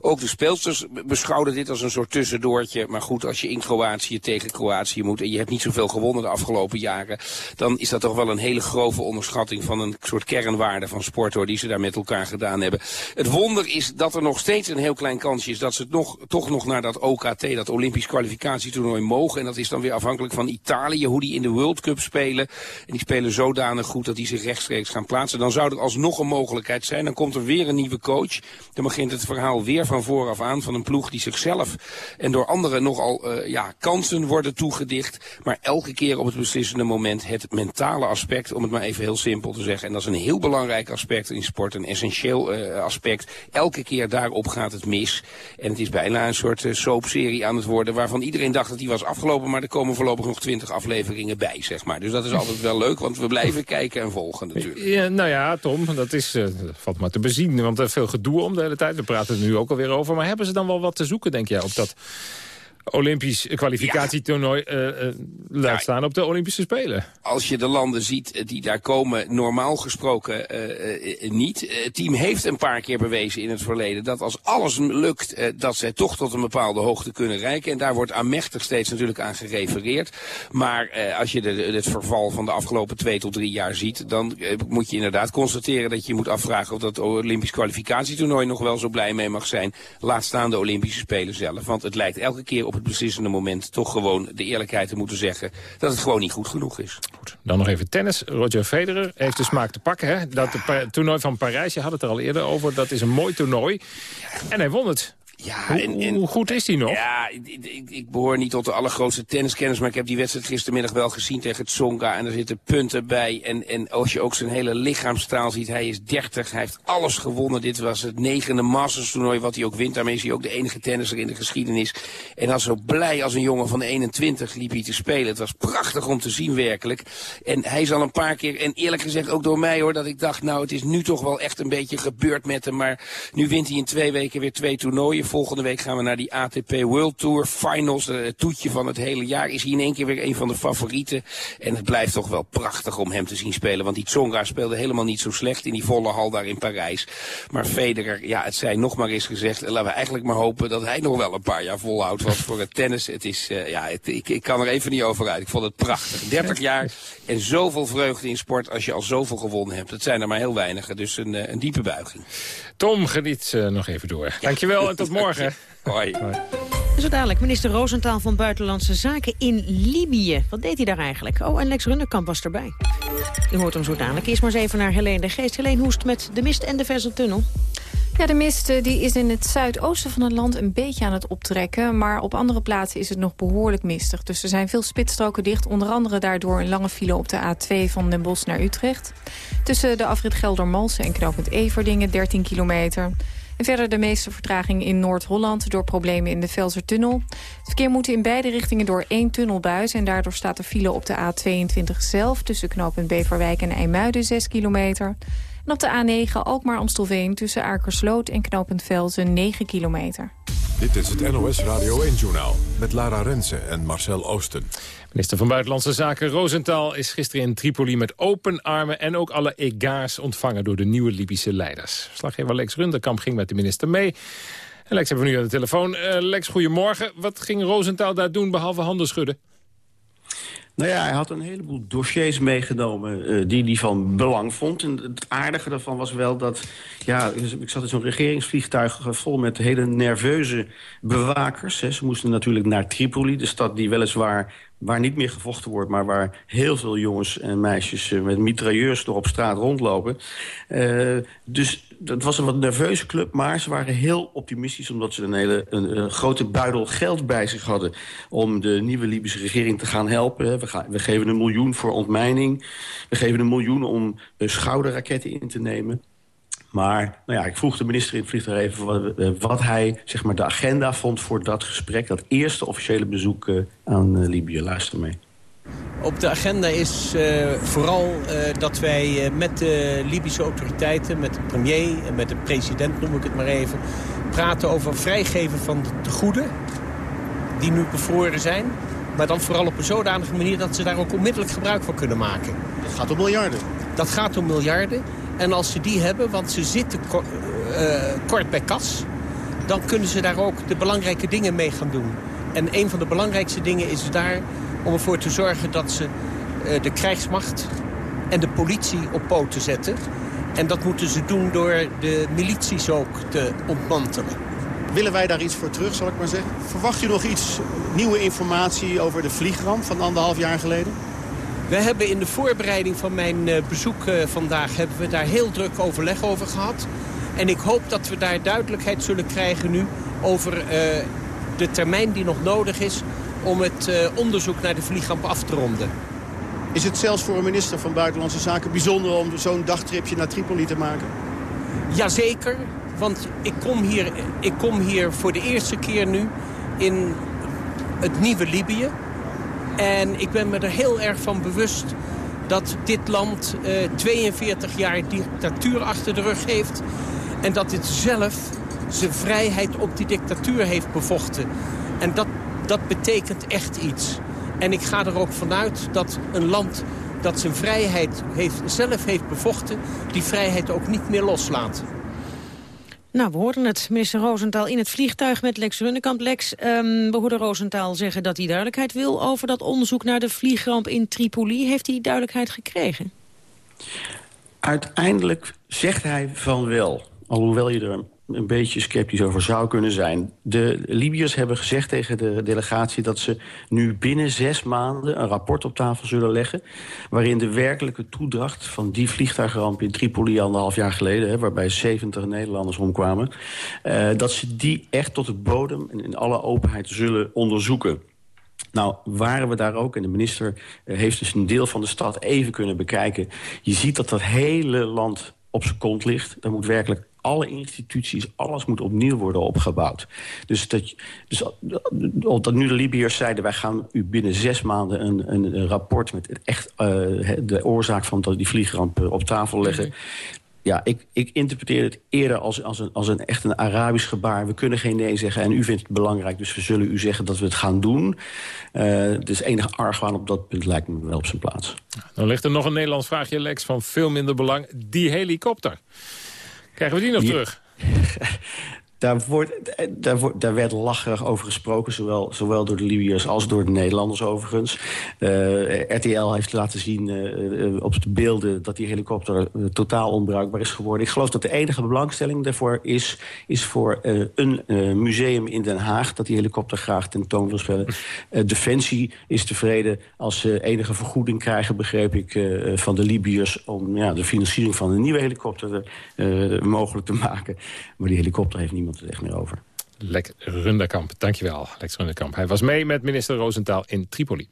Ook de speelsters beschouwden dit als een soort tussendoortje. Maar goed, als je in Kroatië tegen Kroatië moet... en je hebt niet zoveel gewonnen de afgelopen jaren... dan is dat toch wel een hele grove onderschatting... van een soort kernwaarde van sport, hoor, die ze daar met elkaar gedaan hebben. Het wonder is dat er nog steeds een heel klein kansje is... dat ze nog, toch nog naar dat OKT, dat Olympisch kwalificatietoernooi mogen. En dat is dan weer afhankelijk van Italië, hoe die in de World Cup spelen. En die spelen zodanig goed dat die zich rechtstreeks gaan plaatsen. Dan zou er alsnog een mogelijkheid zijn. Dan komt er weer een nieuwe coach. Dan begint het verhaal weer van vooraf aan van een ploeg die zichzelf en door anderen nogal uh, ja, kansen worden toegedicht. Maar elke keer op het beslissende moment het mentale aspect, om het maar even heel simpel te zeggen. En dat is een heel belangrijk aspect in sport, een essentieel uh, aspect. Elke keer daarop gaat het mis. En het is bijna een soort uh, soapserie aan het worden waarvan iedereen dacht dat die was afgelopen. Maar er komen voorlopig nog twintig afleveringen bij, zeg maar. Dus dat is altijd wel leuk, want we blijven kijken en volgen natuurlijk. Ja, nou ja, Tom, dat, is, uh, valt maar te bezien. Want er veel gedoe om de hele tijd. We praten er nu ook alweer over. Maar hebben ze dan wel wat te zoeken, denk jij, op dat Olympisch kwalificatietoernooi uh, uh, laat staan op de Olympische Spelen. Als je de landen ziet die daar komen, normaal gesproken niet. Het team heeft een paar keer bewezen in het verleden dat als alles lukt, dat zij toch tot een bepaalde hoogte kunnen reiken. En daar wordt aanmächtig steeds natuurlijk aan gerefereerd. Maar als je de, het verval van de afgelopen twee tot drie jaar ziet, dan moet je inderdaad constateren dat je moet afvragen of dat Olympisch kwalificatietoernooi nog wel zo blij mee mag zijn. Laat staan de Olympische Spelen zelf. Want het lijkt elke keer op het beslissende moment toch gewoon de eerlijkheid te moeten zeggen dat het gewoon niet goed genoeg is. Goed. Dan nog even tennis. Roger Federer heeft de smaak te pakken. Hè? Dat toernooi van Parijs, je had het er al eerder over, dat is een mooi toernooi. En hij won het. Ja, hoe, en, hoe, goed is die nog? Ja, ik, ik, ik, behoor niet tot de allergrootste tenniskennis... maar ik heb die wedstrijd gistermiddag wel gezien tegen Tsonga... en er zitten punten bij. En, en als je ook zijn hele lichaamstaal ziet, hij is 30, hij heeft alles gewonnen. Dit was het negende Masters toernooi wat hij ook wint. Daarmee is hij ook de enige tennisser in de geschiedenis. En dan zo blij als een jongen van 21 liep hij te spelen. Het was prachtig om te zien werkelijk. En hij is al een paar keer, en eerlijk gezegd ook door mij hoor... dat ik dacht, nou het is nu toch wel echt een beetje gebeurd met hem... maar nu wint hij in twee weken weer twee toernooien Volgende week gaan we naar die ATP World Tour Finals. Eh, het toetje van het hele jaar is hij in één keer weer een van de favorieten. En het blijft toch wel prachtig om hem te zien spelen. Want die Tsonga speelde helemaal niet zo slecht in die volle hal daar in Parijs. Maar Federer, ja, het zij nog maar eens gezegd. Laten we eigenlijk maar hopen dat hij nog wel een paar jaar volhoudt. Want voor het tennis, het is, uh, ja, het, ik, ik kan er even niet over uit. Ik vond het prachtig. 30 jaar en zoveel vreugde in sport als je al zoveel gewonnen hebt. Het zijn er maar heel weinige, dus een, eh, een diepe buiging. Tom, geniet uh, nog even door. Dankjewel en tot morgen. Hoi. Zo dadelijk, minister Roosentaal van Buitenlandse Zaken in Libië. Wat deed hij daar eigenlijk? Oh, en Lex Runderkamp was erbij. U hoort hem zo dadelijk. Eerst maar eens even naar Helene de Geest. Helene Hoest met de mist en de Verseltunnel. Ja, de mist eh, die is in het zuidoosten van het land een beetje aan het optrekken. Maar op andere plaatsen is het nog behoorlijk mistig. Dus er zijn veel spitsstroken dicht. Onder andere daardoor een lange file op de A2 van Den Bosch naar Utrecht. Tussen de afrit Geldermalsen en knooppunt Everdingen 13 kilometer. En verder de meeste vertraging in Noord-Holland door problemen in de Velsertunnel. Het verkeer moet in beide richtingen door één tunnelbuis... en daardoor staat er file op de A22 zelf... tussen knooppunt Beverwijk en IJmuiden 6 kilometer. En op de A9 Alkmaar-Amstelveen tussen Akersloot en knooppunt Velzen 9 kilometer. Dit is het NOS Radio 1-journaal met Lara Rensen en Marcel Oosten. Minister van Buitenlandse Zaken Rosenthal is gisteren in Tripoli met open armen en ook alle egaars ontvangen door de nieuwe Libische leiders. Slaggever Lex Runderkamp ging met de minister mee. En Lex hebben we nu aan de telefoon. Uh, Lex, goedemorgen. Wat ging Rosenthal daar doen behalve handen schudden? Nou ja, hij had een heleboel dossiers meegenomen uh, die hij van belang vond. En het aardige daarvan was wel dat... Ja, ik zat in zo'n regeringsvliegtuig vol met hele nerveuze bewakers. Hè. Ze moesten natuurlijk naar Tripoli, de stad die weliswaar waar niet meer gevochten wordt... maar waar heel veel jongens en meisjes uh, met mitrailleurs door op straat rondlopen. Uh, dus dat was een wat nerveuze club, maar ze waren heel optimistisch... omdat ze een hele een, grote buidel geld bij zich hadden... om de nieuwe Libische regering te gaan helpen. We, we geven een miljoen voor ontmijning. We geven een miljoen om schouderraketten in te nemen. Maar nou ja, ik vroeg de minister in het vliegtuig even wat, eh, wat, hij zeg maar, de agenda vond voor dat gesprek. Dat eerste officiële bezoek uh, aan uh, Libië. Luister mee. Op de agenda is uh, vooral uh, dat wij met de Libische autoriteiten, met de premier en met de president, noem ik het maar even, praten over vrijgeven van de tegoeden die nu bevroren zijn. Maar dan vooral op een zodanige manier dat ze daar ook onmiddellijk gebruik van kunnen maken. Dat gaat om miljarden? Dat gaat om miljarden. En als ze die hebben, want ze zitten uh, kort bij kas... dan kunnen ze daar ook de belangrijke dingen mee gaan doen. En een van de belangrijkste dingen is daar om ervoor te zorgen dat ze uh, de krijgsmacht en de politie op poten zetten. En dat moeten ze doen door de milities ook te ontmantelen. Willen wij daar iets voor terug, zal ik maar zeggen? Verwacht u nog iets, nieuwe informatie over de vliegramp van anderhalf jaar geleden? We hebben in de voorbereiding van mijn uh, bezoek uh, vandaag... hebben we daar heel druk overleg over gehad. En ik hoop dat we daar duidelijkheid zullen krijgen nu... over uh, de termijn die nog nodig is... om het onderzoek naar de vliegramp af te ronden. Is het zelfs voor een minister van Buitenlandse Zaken bijzonder... om zo'n dagtripje naar Tripoli te maken? Jazeker, want ik kom, hier, ik kom hier voor de eerste keer nu... in het nieuwe Libië... En ik ben me er heel erg van bewust dat dit land uh, 42 jaar dictatuur achter de rug heeft. En dat dit zelf zijn vrijheid op die dictatuur heeft bevochten. En dat dat betekent echt iets. En ik ga er ook vanuit dat een land dat zijn vrijheid heeft, zelf heeft bevochten... die vrijheid ook niet meer loslaat. Nou, we hoorden het, minister Roosentaal in het vliegtuig met Lex Runnekamp. Lex, um, we hoorden Roosentaal zeggen dat hij duidelijkheid wil... over dat onderzoek naar de vliegramp in Tripoli. Heeft hij duidelijkheid gekregen? Uiteindelijk zegt hij van wel. Alhoewel je er een beetje sceptisch over zou kunnen zijn. De Libiërs hebben gezegd tegen de delegatie... dat ze nu binnen zes maanden een rapport op tafel zullen leggen... waarin de werkelijke toedracht van die vliegtuigramp in Tripoli... anderhalf jaar geleden, hè, waarbij 70 Nederlanders omkwamen... Uh, dat ze die echt tot het bodem en in alle openheid zullen onderzoeken. Nou, waren we daar ook, en de minister uh, heeft dus een deel van de stad even kunnen bekijken. Je ziet dat dat hele land op zijn kont ligt. Er moet werkelijk alle instituties, alles moet opnieuw worden opgebouwd. Dus dat, dus dat nu de Libiërs zeiden... wij gaan u binnen zes maanden een, een, rapport met echt uh, de oorzaak van die vliegramp op tafel leggen... Mhm. Ja, ik, ik interpreteer het eerder als, als, een, als een echt een Arabisch gebaar. We kunnen geen nee zeggen en u vindt het belangrijk... dus we zullen u zeggen dat we het gaan doen. Uh, dus enige argwaan op dat punt lijkt me wel op zijn plaats. Dan ligt er nog een Nederlands vraagje, Lex, van veel minder belang. Die helikopter. Krijgen we die nog terug? Daar, wordt, daar, wordt, daar werd lacherig over gesproken, zowel, zowel door de Libiërs als door de Nederlanders overigens. Eh, RTL heeft laten zien uh, op de beelden dat die helikopter totaal onbruikbaar is geworden. Ik geloof dat de enige belangstelling daarvoor is, is voor een museum in Den Haag... dat die helikopter graag tentoon wil stellen. Defensie is tevreden als ze enige vergoeding krijgen, begreep ik, van de Libiërs... om ja, de financiering van een nieuwe helikopter mogelijk te maken. Maar die helikopter heeft niet niemand het echt meer over. Lex Runderkamp, dankjewel Lex Runderkamp. Hij was mee met minister Roosentaal in Tripoli.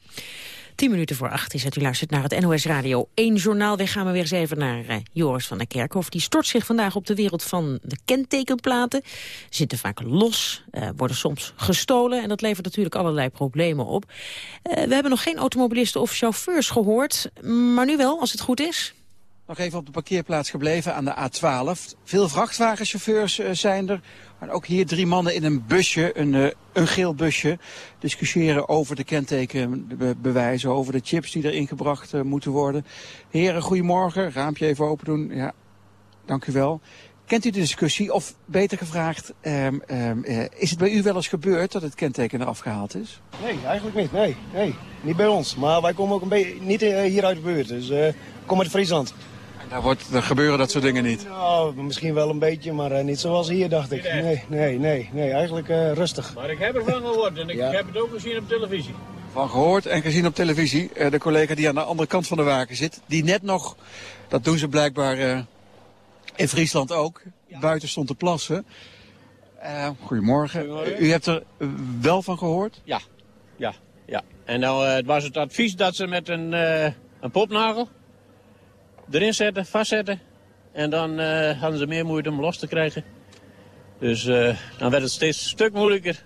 Tien minuten voor acht is het. U luistert naar het NOS Radio 1 journaal. We gaan we weer eens even naar uh, Joris van der Kerkhof. Die stort zich vandaag op de wereld van de kentekenplaten. Zitten vaak los, uh, worden soms gestolen. En dat levert natuurlijk allerlei problemen op. Uh, we hebben nog geen automobilisten of chauffeurs gehoord. Maar nu wel, als het goed is. Nog even op de parkeerplaats gebleven aan de A12. Veel vrachtwagenchauffeurs uh, zijn er. Maar ook hier drie mannen in een busje, een, uh, een geel busje. Discussiëren over de kentekenbewijzen, over de chips die erin gebracht uh, moeten worden. Heren, goedemorgen. Raampje even open doen. Ja, dank u wel. Kent u de discussie? Of beter gevraagd, um, um, is het bij u wel eens gebeurd dat het kenteken eraf gehaald is? Nee, eigenlijk niet. Nee, nee, niet bij ons. Maar wij komen ook een beetje niet hier uit de buurt. Dus uh, kom uit Friesland. Daar, wordt, er gebeuren dat soort dingen niet? Nou, misschien wel een beetje, maar uh, niet zoals hier, dacht ik. Nee, nee, nee, nee eigenlijk uh, rustig. Maar ik heb ervan gehoord en ik ja. heb het ook gezien op televisie. Van gehoord en gezien op televisie. Uh, de collega die aan de andere kant van de wagen zit, die net nog, dat doen ze blijkbaar in Friesland ook, ja. buiten stond te plassen. goedemorgen. goedemorgen. U hebt er wel van gehoord? Ja, ja, ja. En nou, het was het advies dat ze met een, een popnagel erin zetten, vastzetten. En dan uh, hadden ze meer moeite om los te krijgen. Dus uh, dan werd het steeds een stuk moeilijker.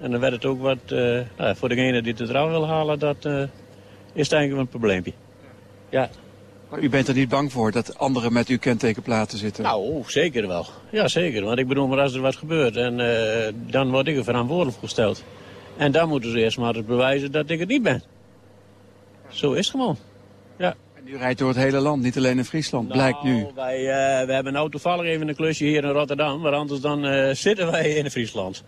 En dan werd het ook wat, uh, nou, voor degene die het eruit wil halen, dat is het eigenlijk een probleempje. Ja. Maar u bent er niet bang voor dat anderen met uw kentekenplaten zitten? Nou, zeker wel. Ja, zeker. Want ik bedoel, maar als er wat gebeurt, en, dan word ik er verantwoordelijk gesteld. En dan moeten ze eerst maar bewijzen dat ik het niet ben. Zo is het gewoon. Ja. U rijdt door het hele land, niet alleen in Friesland, nou, blijkt nu. Wij, uh, we hebben nou toevallig even een klusje hier in Rotterdam, maar anders dan uh, zitten wij in Friesland.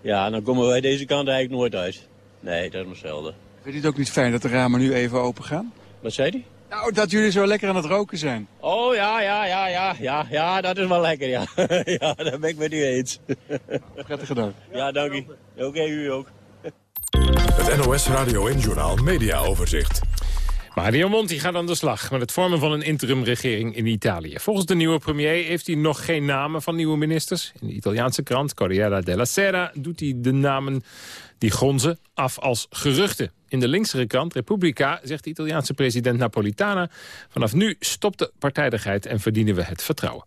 Ja, dan komen wij deze kant eigenlijk nooit uit. Nee, dat is maar zelden. Vindt u het ook niet fijn dat de ramen nu even open gaan? Wat zei hij? Nou, dat jullie zo lekker aan het roken zijn. Oh, ja, ja, ja, ja, ja, ja, dat is wel lekker, ja. ja, daar ben ik met u eens. Prettige dag. Ja, dank u. Oké, okay, u ook. Het NOS Radio en Journaal Media Overzicht. Mario Monti gaat aan de slag met het vormen van een interimregering in Italië. Volgens de nieuwe premier heeft hij nog geen namen van nieuwe ministers. In de Italiaanse krant Corriere della Sera doet hij de namen die gonzen af als geruchten. In de linkse krant Repubblica zegt de Italiaanse president Napolitana... vanaf nu stopt de partijdigheid en verdienen we het vertrouwen.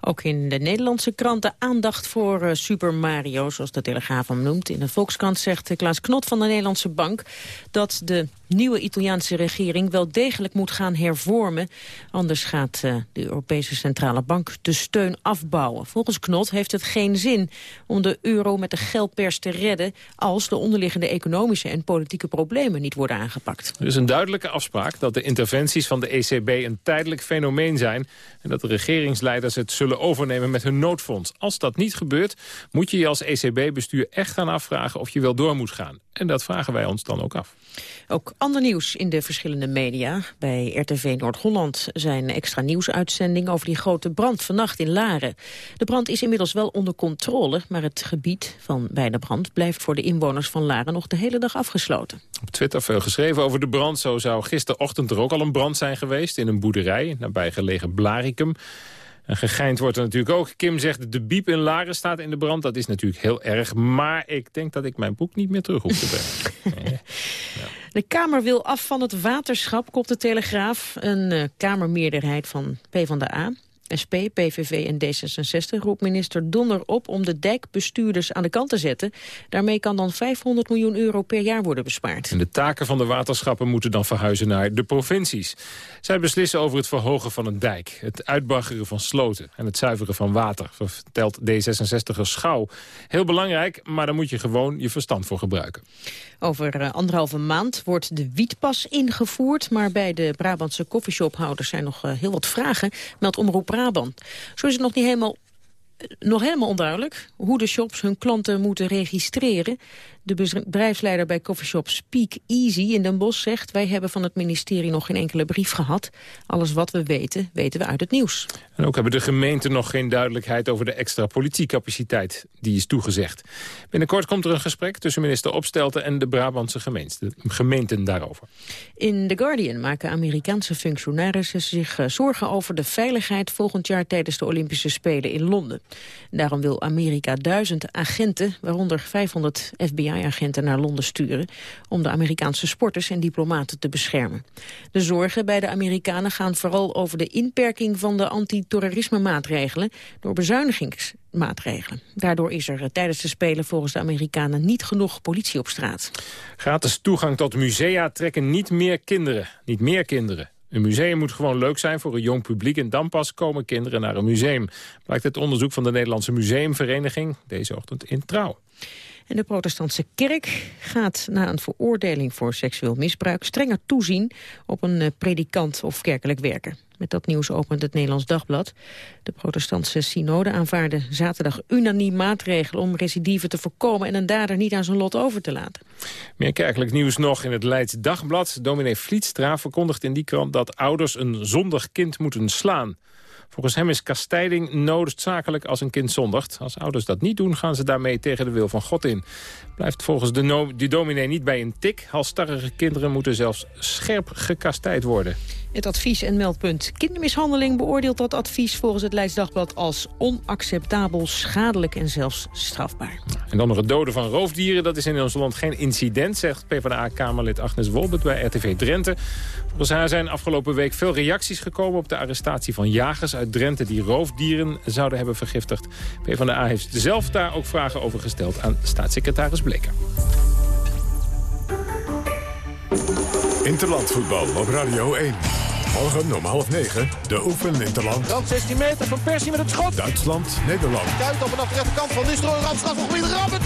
Ook in de Nederlandse kranten aandacht voor uh, Super Mario, zoals de Telegraaf hem noemt. In de Volkskrant zegt Klaas Knot van de Nederlandse Bank dat de nieuwe Italiaanse regering wel degelijk moet gaan hervormen. Anders gaat uh, de Europese Centrale Bank de steun afbouwen. Volgens Knot heeft het geen zin om de euro met de geldpers te redden... als de onderliggende economische en politieke problemen niet worden aangepakt. Er is een duidelijke afspraak dat de interventies van de ECB een tijdelijk fenomeen zijn... en dat de regeringsleiders het zullen overnemen met hun noodfonds. Als dat niet gebeurt, moet je je als ECB-bestuur echt gaan afvragen of je wel door moet gaan. En dat vragen wij ons dan ook af. Ook ander nieuws in de verschillende media. Bij RTV Noord-Holland zijn extra nieuwsuitzending over die grote brand vannacht in Laren. De brand is inmiddels wel onder controle, maar het gebied van bij de brand blijft voor de inwoners van Laren nog de hele dag afgesloten. Op Twitter veel geschreven over de brand. Zo zou gisterochtend er ook al een brand zijn geweest in een boerderij nabij gelegen Blaricum. En gegeind wordt er natuurlijk ook. Kim zegt, de biep in Laren staat in de brand. Dat is natuurlijk heel erg. Maar ik denk dat ik mijn boek niet meer terug hoef te brengen. De Kamer wil af van het waterschap, kopt de Telegraaf. Een uh, Kamermeerderheid van PvdA SP, PVV en D66 roept minister Donner op om de dijkbestuurders aan de kant te zetten. Daarmee kan dan 500 miljoen euro per jaar worden bespaard. En de taken van de waterschappen moeten dan verhuizen naar de provincies. Zij beslissen over het verhogen van een dijk, het uitbaggeren van sloten en het zuiveren van water, vertelt D66er Schouw. Heel belangrijk, maar daar moet je gewoon je verstand voor gebruiken. Over uh, anderhalve maand wordt de wietpas ingevoerd, maar bij de Brabantse koffieshophouders zijn nog uh, heel wat vragen, meldt Omroep Zo is het nog niet helemaal nog helemaal onduidelijk hoe de shops hun klanten moeten registreren. De bedrijfsleider bij coffeeshop Speak Easy in Den Bosch zegt... wij hebben van het ministerie nog geen enkele brief gehad. Alles wat we weten, weten we uit het nieuws. En ook hebben de gemeenten nog geen duidelijkheid... over de extra politiecapaciteit die is toegezegd. Binnenkort komt er een gesprek tussen minister Opstelten... en de Brabantse gemeenten, gemeenten daarover. In The Guardian maken Amerikaanse functionarissen zich eh, zorgen... over de veiligheid volgend jaar tijdens de Olympische Spelen in Londen. Daarom wil Amerika duizend agenten, waaronder 500 FBI agenten naar Londen sturen... om de Amerikaanse sporters en diplomaten te beschermen. De zorgen bij de Amerikanen gaan vooral over de inperking van de antiterrorisme-maatregelen... door bezuinigingsmaatregelen. Daardoor is er tijdens de Spelen volgens de Amerikanen niet genoeg politie op straat. Gratis toegang tot musea trekken niet meer kinderen, niet meer kinderen. Een museum moet gewoon leuk zijn voor een jong publiek... en dan pas komen kinderen naar een museum. Blijkt het onderzoek van de Nederlandse Museumvereniging... deze ochtend in Trouw. En de protestantse kerk gaat na een veroordeling voor seksueel misbruik strenger toezien op een eh, predikant of kerkelijk werker. Met dat nieuws opent het Nederlands Dagblad. De protestantse synode aanvaarde zaterdag unaniem maatregelen om recidive te voorkomen en een dader niet aan zijn lot over te laten. Meer kerkelijk nieuws nog in het Leids Dagblad. Dominee Vlietstra verkondigt in die krant dat ouders een zondig kind moeten slaan. Volgens hem is kastijding noodzakelijk als een kind zondigt. Als ouders dat niet doen, gaan ze daarmee tegen de wil van God in. Blijft volgens de, dominee niet bij een tik. Halstarrige kinderen moeten zelfs scherp gekastijd worden. Het advies en meldpunt kindermishandeling beoordeelt dat advies volgens het Leidsdagblad als onacceptabel, schadelijk en zelfs strafbaar. En dan nog het doden van roofdieren. Dat is in ons land geen incident, zegt PvdA-kamerlid Agnes Wolbert bij RTV Drenthe. Volgens haar zijn afgelopen week veel reacties gekomen op de arrestatie van jagers uit Drenthe die roofdieren zouden hebben vergiftigd. PvdA heeft zelf daar ook vragen over gesteld aan staatssecretaris Bleker. Interlandvoetbal op Radio 1. Morgen om half negen, de Oefen Interland. Rand 16 meter van Persie met het schot. Duitsland, Nederland. Duit op vanaf de rechterkant van Nistelrooy. Ramstraf nog weer rammen, 3-2.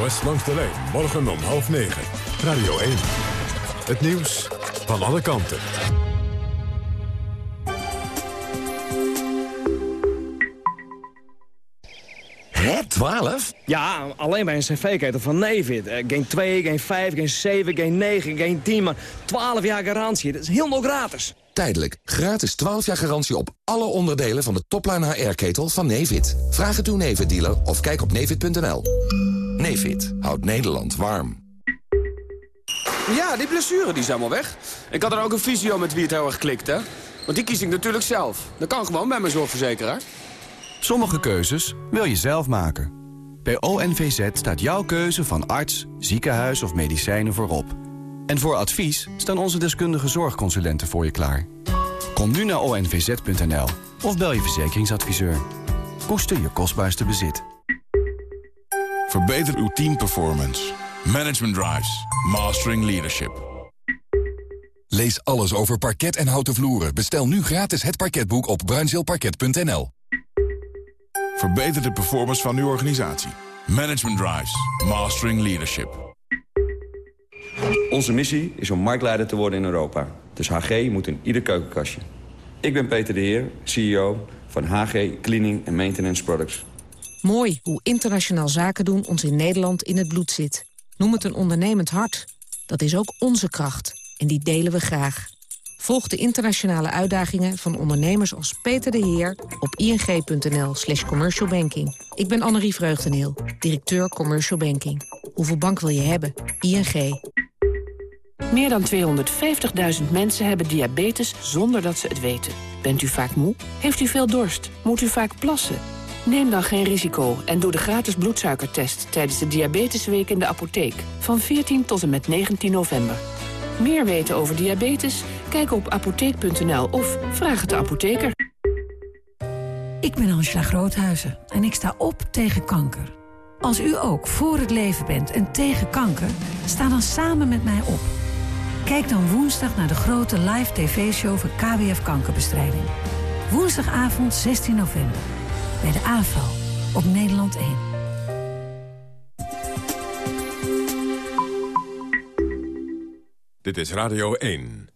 NOS langs de lijn, morgen om half negen. Radio 1. Het nieuws van alle kanten. Hè, 12? Ja, alleen bij een cv-ketel van Nevid. Uh, geen 2, geen 5, geen 7, geen 9, geen 10, maar 12 jaar garantie. Dat is helemaal gratis. Tijdelijk. Gratis 12 jaar garantie op alle onderdelen van de topline HR-ketel van Nevid. Vraag het uw Nevid-dealer of kijk op nevid.nl. Nevid houdt Nederland warm. Ja, die blessure die is helemaal weg. Ik had er ook een visio met wie het heel erg klikt, hè. Want die kies ik natuurlijk zelf. Dat kan gewoon bij mijn zorgverzekeraar. Sommige keuzes wil je zelf maken. Bij ONVZ staat jouw keuze van arts, ziekenhuis of medicijnen voorop. En voor advies staan onze deskundige zorgconsulenten voor je klaar. Kom nu naar onvz.nl Of bel je verzekeringsadviseur. Koester je kostbaarste bezit. Verbeter uw teamperformance. Management Drives. Mastering Leadership. Lees alles over parket en houten vloeren. Bestel nu gratis het parketboek op bruinzeelparket.nl. Verbeter de performance van uw organisatie. Management Drives. Mastering Leadership. Onze missie is om marktleider te worden in Europa. Dus HG moet in ieder keukenkastje. Ik ben Peter de Heer, CEO van HG Cleaning and Maintenance Products. Mooi hoe internationaal zaken doen ons in Nederland in het bloed zit. Noem het een ondernemend hart. Dat is ook onze kracht. En die delen we graag. Volg de internationale uitdagingen van ondernemers als Peter de Heer op ing.nl slash commercialbanking. Ik ben Annerie Vreugdeneel, directeur Commercial Banking. Hoeveel bank wil je hebben? ING. Meer dan 250.000 mensen hebben diabetes zonder dat ze het weten. Bent u vaak moe? Heeft u veel dorst? Moet u vaak plassen? Neem dan geen risico en doe de gratis bloedsuikertest... tijdens de Diabetesweek in de apotheek. Van 14 tot en met 19 november. Meer weten over diabetes? Kijk op apotheek.nl of vraag het de apotheker. Ik ben Angela Groothuizen en ik sta op tegen kanker. Als u ook voor het leven bent en tegen kanker, sta dan samen met mij op. Kijk dan woensdag naar de grote live tv-show van KWF Kankerbestrijding. Woensdagavond 16 november. Bij de AVRO op Nederland 1. Dit is Radio 1.